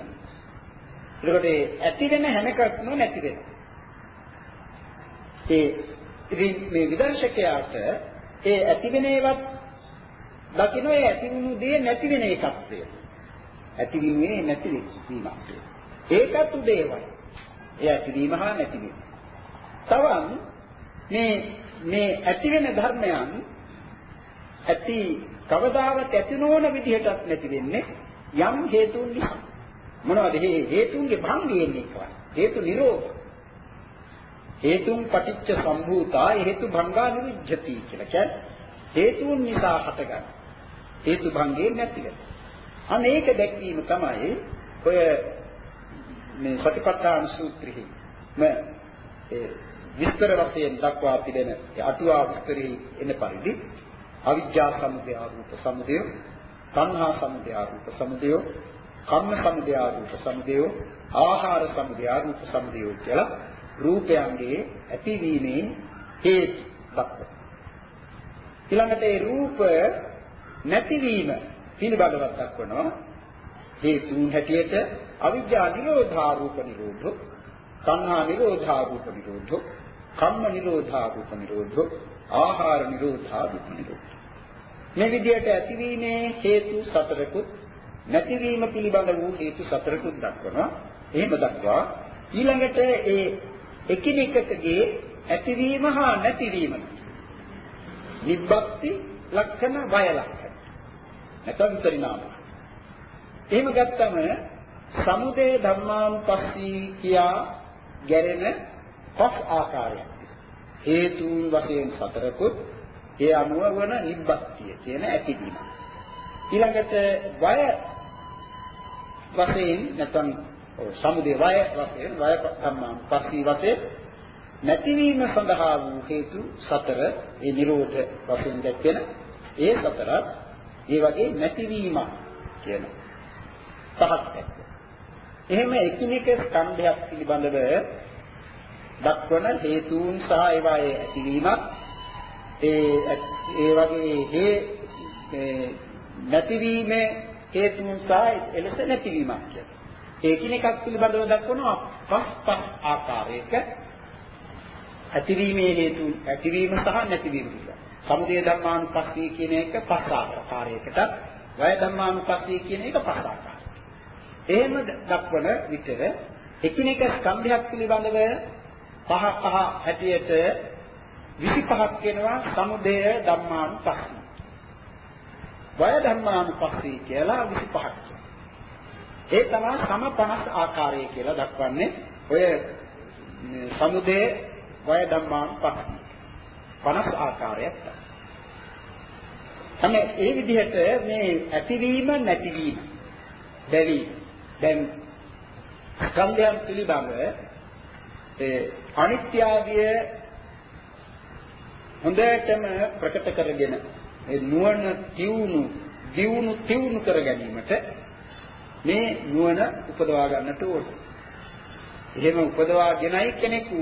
එතකොට ඇති වෙන හැම එකක්ම නැති වෙනවා. ඒ ඉතින් මේ විදර්ශකයාට ඒ ඇතිවෙන ඒවත් දකින්න ඒ ඇතිවුණු දේ නැති වෙන එකක් වේ. ඇතිවීමේ නැතිවීමක්. ඒකත් උදේවයි. ඒ ඇතිවීම හා නැතිවීම. තවන් මේ මේ ඇති වෙන ධර්මයන් ඇති කවදාවත් ඇති නොවන විදිහටත් නැති වෙන්නේ යම් හේතුන් නිසා. මොනවද මේ හේතුන්ගේ භංගයෙන් එක්කවන්නේ? හේතු නිරෝධ. හේතුන් පටිච්ච සම්භූතා හේතු භංගා නිරුද්ධති කියලා කියන්නේ හේතුන් නිසා හටගන්න. හේතු භංගේ නැති වෙන. අනේක දැක්වීම තමයි ඔය මේ සතිපට්ඨාන සූත්‍රෙහි ම ඒ විස්තර වශයෙන් දක්වා තිබෙන අටුවා විස්තරෙහි එන පරිදි අවිජ්ජා සමුදය රූප සමුදය සංහා සමුදය රූප සමුදය කම්ම සමුදය රූප සමුදය ආහාර සමුදය රූප සමුදය කියලා රූපයන්ගේ ඇතිවීමේ හේතු දක්වනවා. ඊළඟට ඒ රූප නැතිවීම පිළිබඳව දක්වනවා. හේතුන් හැටියට අවිද්‍යා නිරෝධා රූප නිරෝධෝ, සංහා නිරෝධා රූප නිරෝධෝ, කම්ම නිරෝධා රූප නිරෝධෝ, ආහාර නිරෝධා රූප නිරෝධෝ. මේ විදිහට ඇතිවීමේ හේතු සතරකුත් නැතිවීම පිළිබඳ වූ හේතු සතරකුත් දක්වනවා. එහෙම දක්වා ඊළඟට ඒ එකිනෙකකගේ ඇතිවීම හා නැතිවීම නිබ්බක්ති ලක්ෂණ වය ලක්ෂණ නැත්නම් පරිණාම එහෙම ගත්තම සමුදය ධම්මානුපස්සී කියා ගැරෙන පස් ආකාරයක්. හේතුන් වශයෙන් සතරකුත් ඒ අනුව වන නිබ්බක්තිය කියන ඇතිවීම. ඊළඟට වය වශයෙන් නැත්නම් සමුදය වය වශයෙන් වය ධම්මානුපස්සී වශයෙන් නැතිවීම සඳහා වූ හේතු සතර ඒ නිරෝධ වශයෙන් දැක්වෙන ඒ සතරත් ඒ වගේ නැතිවීම කියන පහක් දැක්ක. එහෙම එකිනෙක ස්කන්ධයක් පිළිබඳව දක්වන හේතුන් සහ ඒවායේ ඇතිවීමක් ඒ ඒ වගේ හේ නැතිවීමේ හේතුන් සහ එලෙස නැතිවීමක් කියන. ඒකිනෙකක් පිළිබඳව දක්වනවා පස් පස් ආකාරයක ඇතිවීමේ හේතු ඇතිවීම සහ නැතිවීම කියලා. සමුදය ධර්මානුපස්සී කියන එක පස් ආකාරයකට, වය ධර්මානුපස්සී කියන එක පස් ආකාරයකට. එහෙම දක්වන විතර එකිනෙක ස්කන්ධයක් පිළිබඳව පහ පහ හැටියට 25ක් වෙනවා සමුදය ධම්මානුපස්සී. වය ධම්මානුපස්සී කියලා 25ක්. ඒ තමයි සම 50 ආකාරය කියලා දක්වන්නේ ඔය සමුදය වය ධම්මාන් පහයි. 50 ආකාරයක් තමයි. ඒ විදිහට මේ ඇතිවීම නැතිවීම බැරි දැන් ස්කන්ධයන් පිළිබඳ ඒ අනිත්‍ය ආදිය හොඳටම ප්‍රකට කරගෙන ඒ නුවණ තියුණු දියුණු තියුණු කර ගැනීමට මේ නුවණ උපදවා ගන්නට ඕන. එහෙම උපදවාගෙනයි කෙනෙකු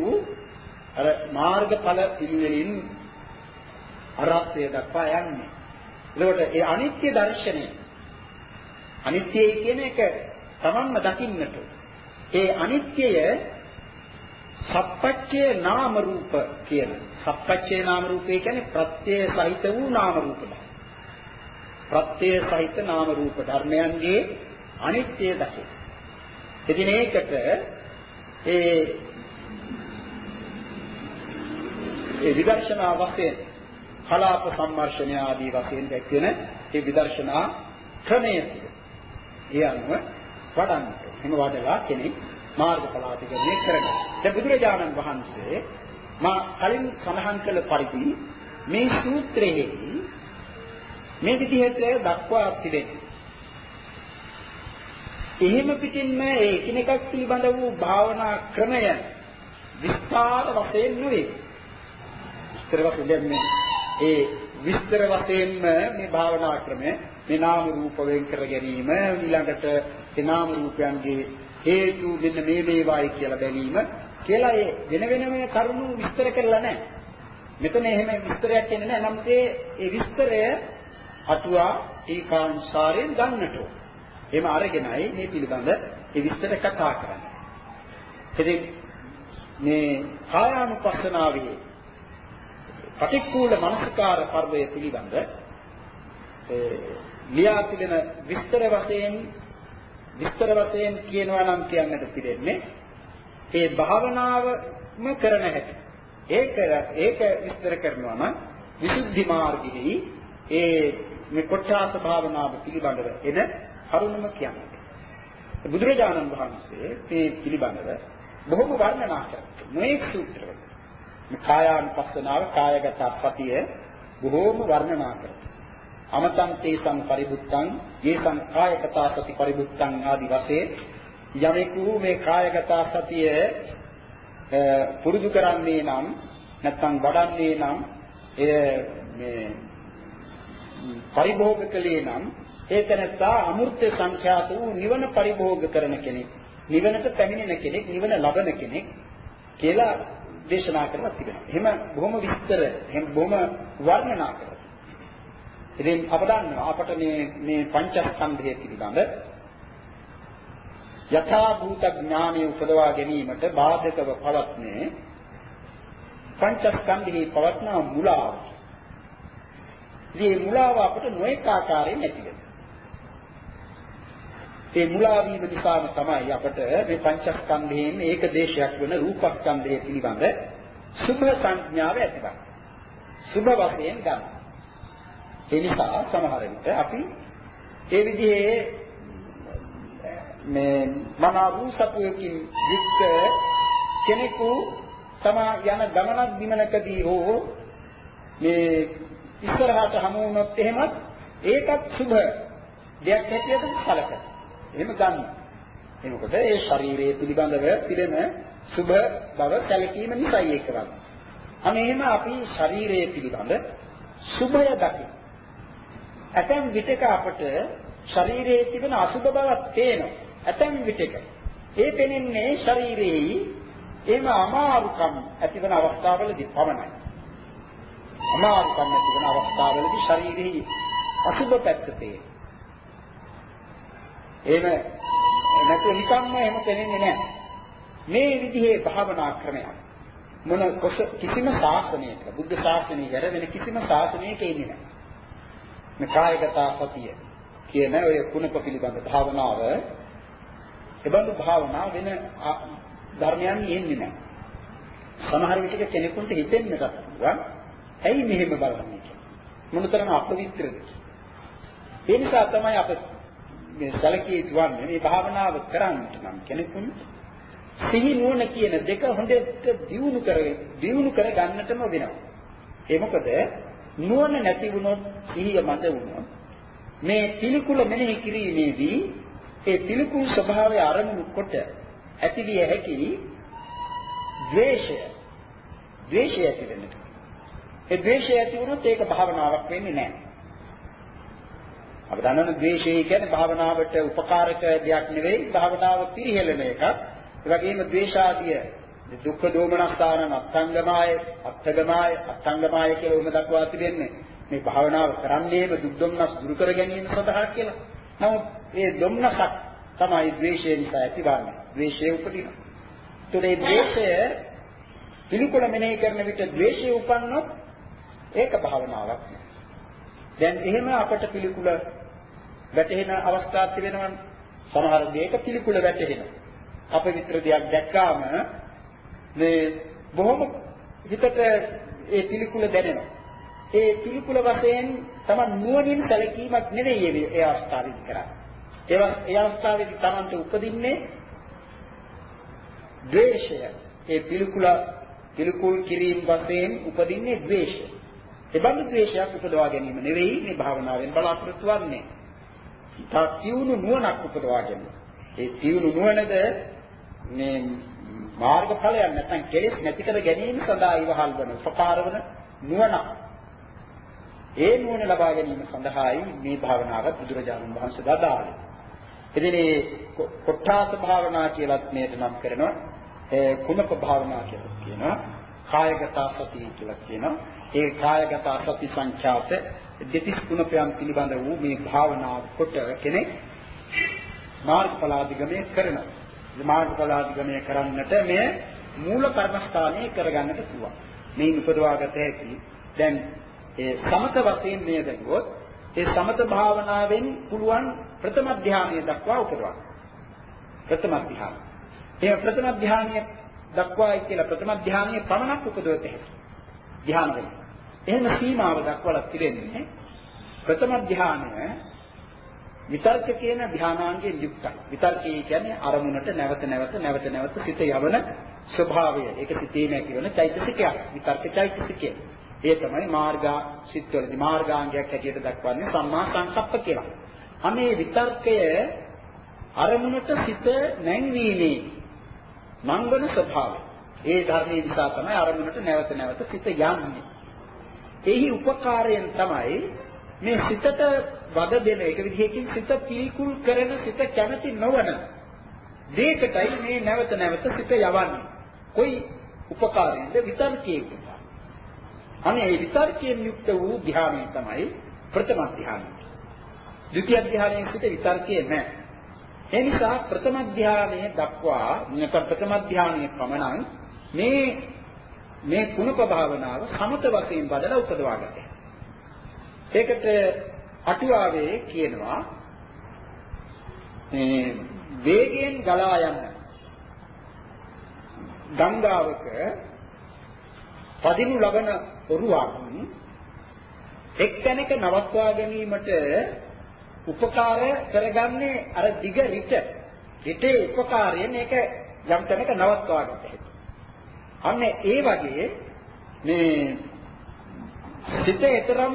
අර මාර්ගඵල පිළිවෙලින් අරහත්ත්වයට දක්වා යන්නේ. එතකොට ඒ අනිත්‍ය දර්ශනය අනිත්‍යයි කියන එක තමන්ම දකින්නට. ඒ අනිත්‍යය සප්පච්චේ නාම රූප කියන. සප්පච්චේ නාම රූපේ කියන්නේ ප්‍රත්‍ය සහිත වූ නාම රූප ප්‍රත්‍ය සහිත නාම රූප ධර්මයන්ගේ අනිත්‍ය දකින. ඉතින් ඒකට ඒ ඒ විදර්ශනා වශයෙන් කලාප සම්මර්ෂණය ආදී වශයෙන් දැක්වෙන ඒ විදර්ශනා ක්‍රමය ඒ අනුව වඩන්න. එහෙම වඩලා කෙනෙක් මාර්ගඵලාතිකරණය කරනවා. දැන් බුදුරජාණන් වහන්සේ මා කලින් සඳහන් කළ පරිදි මේ සූත්‍රයේ මේ විදිහට දක්වා තිබෙනවා. එහෙම පිටින්ම ඒ එකිනෙකක් පිළිබඳ වූ භාවනා ක්‍රමය විස්තර වශයෙන් නෙවේ. විස්තර වශයෙන් මේ ඒ විස්තර වශයෙන්ම මේ භාවනා ක්‍රමය මේ නාම රූප වෙන් කර ගැනීම ඊළඟට ඒ නාම රූපයන්ගේ හේතු මෙන්න මේ මේවායි කියලා බැලීම කියලා ඒ වෙන වෙනම කරුණු විස්තර කරලා නැහැ. මෙතන එහෙම විස්තරයක් එන්නේ නැහැ. නමුත් ඒ විස්තරය අටුවා ටීකාංශාරයෙන් ගන්නට ඕන. එහෙම අරගෙනයි මේ පිළිබඳ ඒ විස්තර කතා කරන්නේ. ඉතින් මේ කායානුපස්සනාවේ පටික්කුල මනසිකාර පර්වය පිළිබඳ ලියා තිබෙන විස්තර වශයෙන් විස්තර වශයෙන් කියනවා නම් කියන්නට පිළිෙන්නේ ඒ භාවනාවම කරන හැටි. ඒක ඒක විස්තර කරනවා නම් විසුද්ධි මාර්ගෙහි ඒ මේ කොට්ඨාස භාවනාව පිළිබඳව එන කරුණම කියන්නේ. බුදුරජාණන් වහන්සේ මේ පිළිබඳව බොහොම වර්ණනා කරනවා. මේ සූත්‍රවල කායානුපස්සනාව කායගත අපතිය බොහෝම වර්ණනා කරනවා. අමතං තේසං පරිබුත්තං යේසං කායගත සති පරිබුත්තං ආදි වශයෙන් යමෙකු මේ කායගත සතිය පුරුදු කරන්නේ නම් නැත්නම් වඩන්නේ නම් එය මේ පරිභෝග කලේ නම් ඒ තැනත්තා අමෘත්‍ය සංඛ්‍යාත වූ නිවන පරිභෝග කරන කෙනෙක් නිවනට පැමිණෙන කෙනෙක් නිවන ලබන කෙනෙක් කියලා දේශනා කරලා තිබෙනවා. එහෙම බොහොම විස්තර, එහෙම බොහොම වර්ණනා කරලා. ඉතින් අප දන්නවා අපට මේ මේ පංචස්කන්ධය පිළිබඳ යථා භූත ඥානය උපදවා ගැනීමට බාධකව පවත්නේ පංචස්කන්ධෙහි පවත්න මුලාව. මේ මුලාව අපට නොඑක ආකාරයෙන් ඇති වෙනවා. ඒ මුලා වීම නිසාම තමයි අපට මේ පංචස්කන්ධයෙන් ඒක දේශයක් වෙන රූපස්කන්ධය පිළිබඳ සුභ සංඥාව ඇතිවන්නේ. සුභ වශයෙන් ගන්න. ඒ නිසා සමහර විට අපි ඒ විදිහේ මේ මන රූපසපුවකින් යුක්ත කෙනෙකු තමා යන ගමනක් දිමනකදී හෝ මේ ඉස්සරහට හමු වුණොත් එහෙමත් ඒකත් සුභ දෙයක් හැටියට සැලකනවා. එහෙම ගන්න. එනකොට ඒ ශරීරයේ පිළිබඳව පිරෙන සුභ බව සැලකීම නිසායි ඒක වන්නේ. අනේම අපි ශරීරයේ පිළිබඳ සුභය දකි. ඇතැම් විටක අපට ශරීරයේ තිබෙන අසුභ බවක් පේනවා. ඇතැම් විටක ඒ පෙනෙන්නේ ශරීරයේ එහෙම අමාරුකම් ඇතිවන අවස්ථාවලදී පමණයි. අමාරුකම් ඇතිවන අවස්ථාවලදී ශරීරයේ අසුභ පැත්ත පේනවා. එහෙම නැත්නම් නිකම්ම එහෙම පෙනෙන්නේ නැහැ. මේ විදිහේ භාවනා ක්‍රමයක් මොන කිසිම ශාසනයක බුද්ධ ශාසනය ගැන වෙන කිසිම ශාසනයක ඉන්නේ නැහැ. මේ කායගත සතිය කියන ඔය කුණක පිළිබඳ භාවනාව එබඳු භාවනා වෙන ධර්මයන් එන්නේ නැහැ. සමහර විටක කෙනෙකුට හිතෙන්නට පුළුවන් ඇයි මෙහෙම බලන්නේ කියලා. මොනතරම් අපවිත්‍රද. ඒ නිසා තමයි අප මේ සැලකී යුතුන්නේ මේ භාවනාව කරන්නට නම් කෙනෙකුට සිහි නුවණ කියන දෙක හොඳට දියුණු කරගෙන දියුණු කර ගන්නටම වෙනවා. ඒ මොකද නුවණ නැති වුණොත් සිහිය මත වුණොත් මේ පිළිකුල මෙනෙහි කිරීමේදී ඒ පිළිකුල් ස්වභාවය අරමුණු කොට ඇතිවිය හැකි ද්වේෂය ද්වේෂය ඇති වෙන්නට. ඒ ද්වේෂය ඇති වුණොත් ඒක භාවනාවක් වෙන්නේ නැහැ. අපි දන්නවනේ ද්වේෂය කියන්නේ භාවනාවට උපකාරක දෙයක් නෙවෙයි භාවනාව පිරිහෙලන එකක්. ඒ වගේම ද්වේෂාදිය දුක්ඛ දෝමනස්ථාන අත්ංගමාය අත්ථගමාය අත්ංගමාය කියලා උම දක්වා තිබෙන්නේ මේ භාවනාව කරන්නේම දුක් දුම්නස් දුරු කර ගැනීම සඳහා කියලා. නමුත් මේ දුම්නසක් තමයි ද්වේෂය නිසා ඇතිවන්නේ. ද්වේෂය උපදින. ඒතකොට මේ ද්වේෂය පිළිකුල මෙනෙහි කරන විට ද්වේෂය උපන්නොත් ඒක භාවනාවක් නෙවෙයි. දැන් එහෙම අපට පිළිකුල වැටෙන අවස්ථාවක් තිබෙනවා සමහර දෙයක පිළිකුල වැටෙනවා. අපවිත්‍ර දෙයක් දැක්කාම මේ බොහොම හිතට ඒ පිළිකුල දැනෙනවා. ඒ පිළිකුල වශයෙන් තම නුවණින් සැලකීමක් නෙවෙයි ඒ අවස්ථාවේදී කරන්නේ. ඒවා ඒ අවස්ථාවේදී Tamante උපදින්නේ ද්වේෂය. ඒ පිළිකුල පිළිකුල් කිරීම වශයෙන් උපදින්නේ ද්වේෂය. ඒ බඳු ද්වේෂයක් උපදවා ගැනීම නෙවෙයි මේ භාවනාවෙන් බලාපොරොත්තු වෙන්නේ. තා තියුණු නුවණක් උපදවා ගැනීම. ඒ තියුණු නුවණද මේ මාර්ගඵලයක් නැත්නම් කෙලෙස් නැති කර ගැනීම සඳහා ඉවහල් වන උපකාර වන නුවණ. ඒ නුවණ ලබා ගැනීම සඳහායි මේ භාවනාව බුදුරජාණන් වහන්සේ වදාළේ. ඉතින් මේ කොට්ඨාස භාවනා කියලත් මේකට නම් කරනවා. ඒ කුණක භාවනා කියලා කියනවා. කායගත සතිය කියලා කියනවා. ඒ කායගත සති සංඛ්‍යාත දෙතිස් කුණපයන් පිළිබඳ වූ මේ භාවනාව කොට කෙනෙක් මාර්ගඵලාදිගමනය කරනවා. මාර්ගඵලාදිගමනය කරන්නට මේ මූල කර්මස්ථානයේ කරගන්නට පුළුවන්. මේ උපදවාගත හැකි. දැන් ඒ සමත වශයෙන් මේ දැක්වොත් ඒ සමත භාවනාවෙන් පුළුවන් ප්‍රථම ධානය දක්වා උපදවන්න. ප්‍රථම ධානය. ඒ ප්‍රථම ධානය දක්වායි කියලා ප්‍රථම ධානය පමණක් උපදවත හැකි. ධාන වෙන. එහෙම සීමාව දක්වලා තිරෙන්නේ ප්‍රථම ධානය විතර්ක කියන ධානාංගයෙන් යුක්තයි. විතර්කය කියන්නේ අරමුණට නැවත නැවත නැවත නැවත සිත යවන ස්වභාවය. ඒක සිතේ නැති වෙන චෛතසිකයක්. විතර්ක චෛතසිකය. ඒ තමයි මාර්ගා සිත්වලදී මාර්ගාංගයක් හැටියට දක්වන්නේ සම්මා සංකප්ප කියලා. අනේ විතර්කය අරමුණට සිත නැංවීමේ මංගල ස්වභාවය. ඒ ධර්මයේ නිසා තමයි අරමුණට නැවත නැවත සිත යන්නේ. එහි උපකාරයෙන් තමයි මේ සිතට වද දෙන එක විදිහකින් සිත පිළිකුල් කරන සිත කැමති නොවන දෙයකටයි මේ නැවත නැවත සිත යවන්නේ. કોઈ උපකාරයෙන්ද විතර්කයේ අනේ ඒ විතර්කයෙන් යුක්ත වූ ධ්‍යානය තමයි ප්‍රථම ධානයට. ද්විතිය ධානයේ සිට විතර්කයේ නැහැ. ඒ නිසා ප්‍රථම ධානයේ දක්වා නැත්නම් ප්‍රථම ධානයේ පමණක් මේ මේ කුණප භාවනාව සමත වශයෙන් බදලා උපදවා ගන්න. ඒකට අටුවාවේ කියනවා මේ වේගයෙන් ගලා යන ගංගාවක පදිනු ලබන ඔරුවක් එක්තැනක නවත්වා ගැනීමට උපකාර කරගන්නේ අර දිග රිට. රිටේ උපකාරයෙන් මේක යම් තැනක නවත්වා ගන්න හැටි. අන්න ඒ වගේ මේ සිත ඊතරම්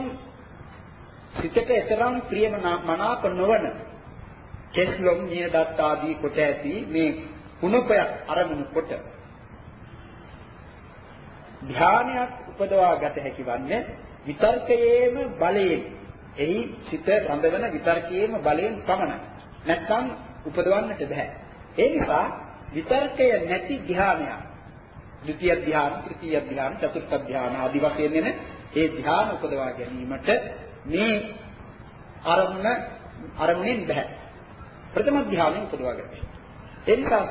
සිතට ඊතරම් ප්‍රියමනාප නොවන කෙස්ලොම් නියදත් ආදී කොට ඇති මේ කුණපයක් අරමුණු කොට ධානයක් උපදවා ගත හැකි වන්නේ විතර්කයේම බලයෙන්. එහි සිත රඳවන විතර්කයේම බලයෙන් පමණයි. නැත්නම් උපදවන්නට බෑ. ඒ නිසා විතර්කය නැති ධානයක් ද්විතිය ධාන, තෘතිය ධාන, චතුර්ථ ධාන ආදී වශයෙන් එන ඒ ධාන උපදවා ගැනීමට මේ අරමුණ අරමුණෙන් බෑ. ප්‍රථම ධානය උපදවා ගන්න. ඒ නිසා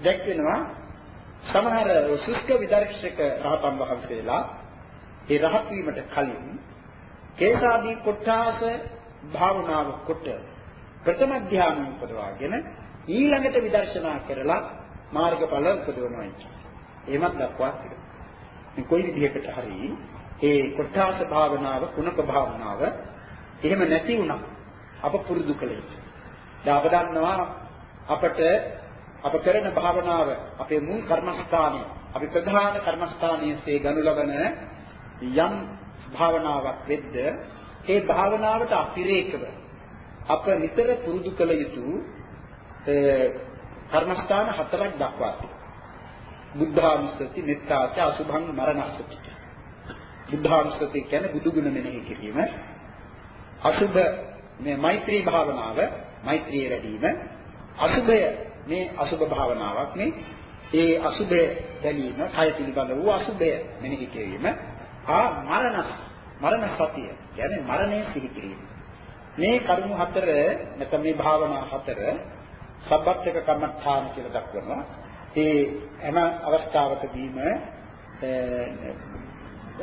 දැක් වෙනවා සමහර සුස්ක විදර්ශක රහතන් වහන්සේලා ඒ රහත් වීමට කලින් කේසාදී කොට්ඨාස භාවනාව කොට ප්‍රථම ධානය උපදවාගෙන ඊළඟට විදර්ශනා කරලා මාර්ගඵල උපදවනවා කියන්නේ. එහෙමත් දක්වා තිබෙනවා. මේ කොයි විදිහකට හරි ඒ කොට්ඨාස භාවනාව කුණක භාවනාව එහෙම නැති වුණා අප පුරුදු කළ යුතුයි. දැන් අප දන්නවා අපට අප කරන භාවනාව අපේ මුල් කර්මස්ථානය අපි ප්‍රධාන කර්මස්ථානයේ ගනු ලබන යම් භාවනාවක් වෙද්ද ඒ භාවනාවට අතිරේකව අප නිතර පුරුදු කළ යුතු කර්මස්ථාන හතරක් දක්වා තිබෙනවා. බුද්ධානුස්සති, මෙත්තාච, අසුභං මරණස්සති. බුද්ධානුස්සති කියන්නේ බුදු ගුණ මෙනෙහි කිරීම. අසුභ මේ මෛත්‍රී භාවනාව, මෛත්‍රිය වැඩිම. අසුභය මේ අසුභ භාවනාවක් නේ. ඒ අසුභය දැනීම, කය පිළිබඳ වූ අසුභය මෙනෙහි කිරීම. ආ මරණ මරණ සතිය කියන්නේ මරණය සිහි කිරීම. මේ කරුණු හතර නැත්නම් මේ භාවනා හතර සබ්බත්ක කම්මඨාන කියලා දක්වනවා. ඒ හැම අවස්ථාවකදීම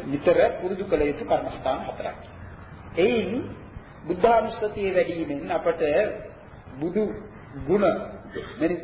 නිතර පුරුදු කළ යුතු කර්මස්ථාන හතරක්. එයින් බුද්ධානුස්සතිය වැඩි වීමෙන් අපට බුදු ගුණ මෙනි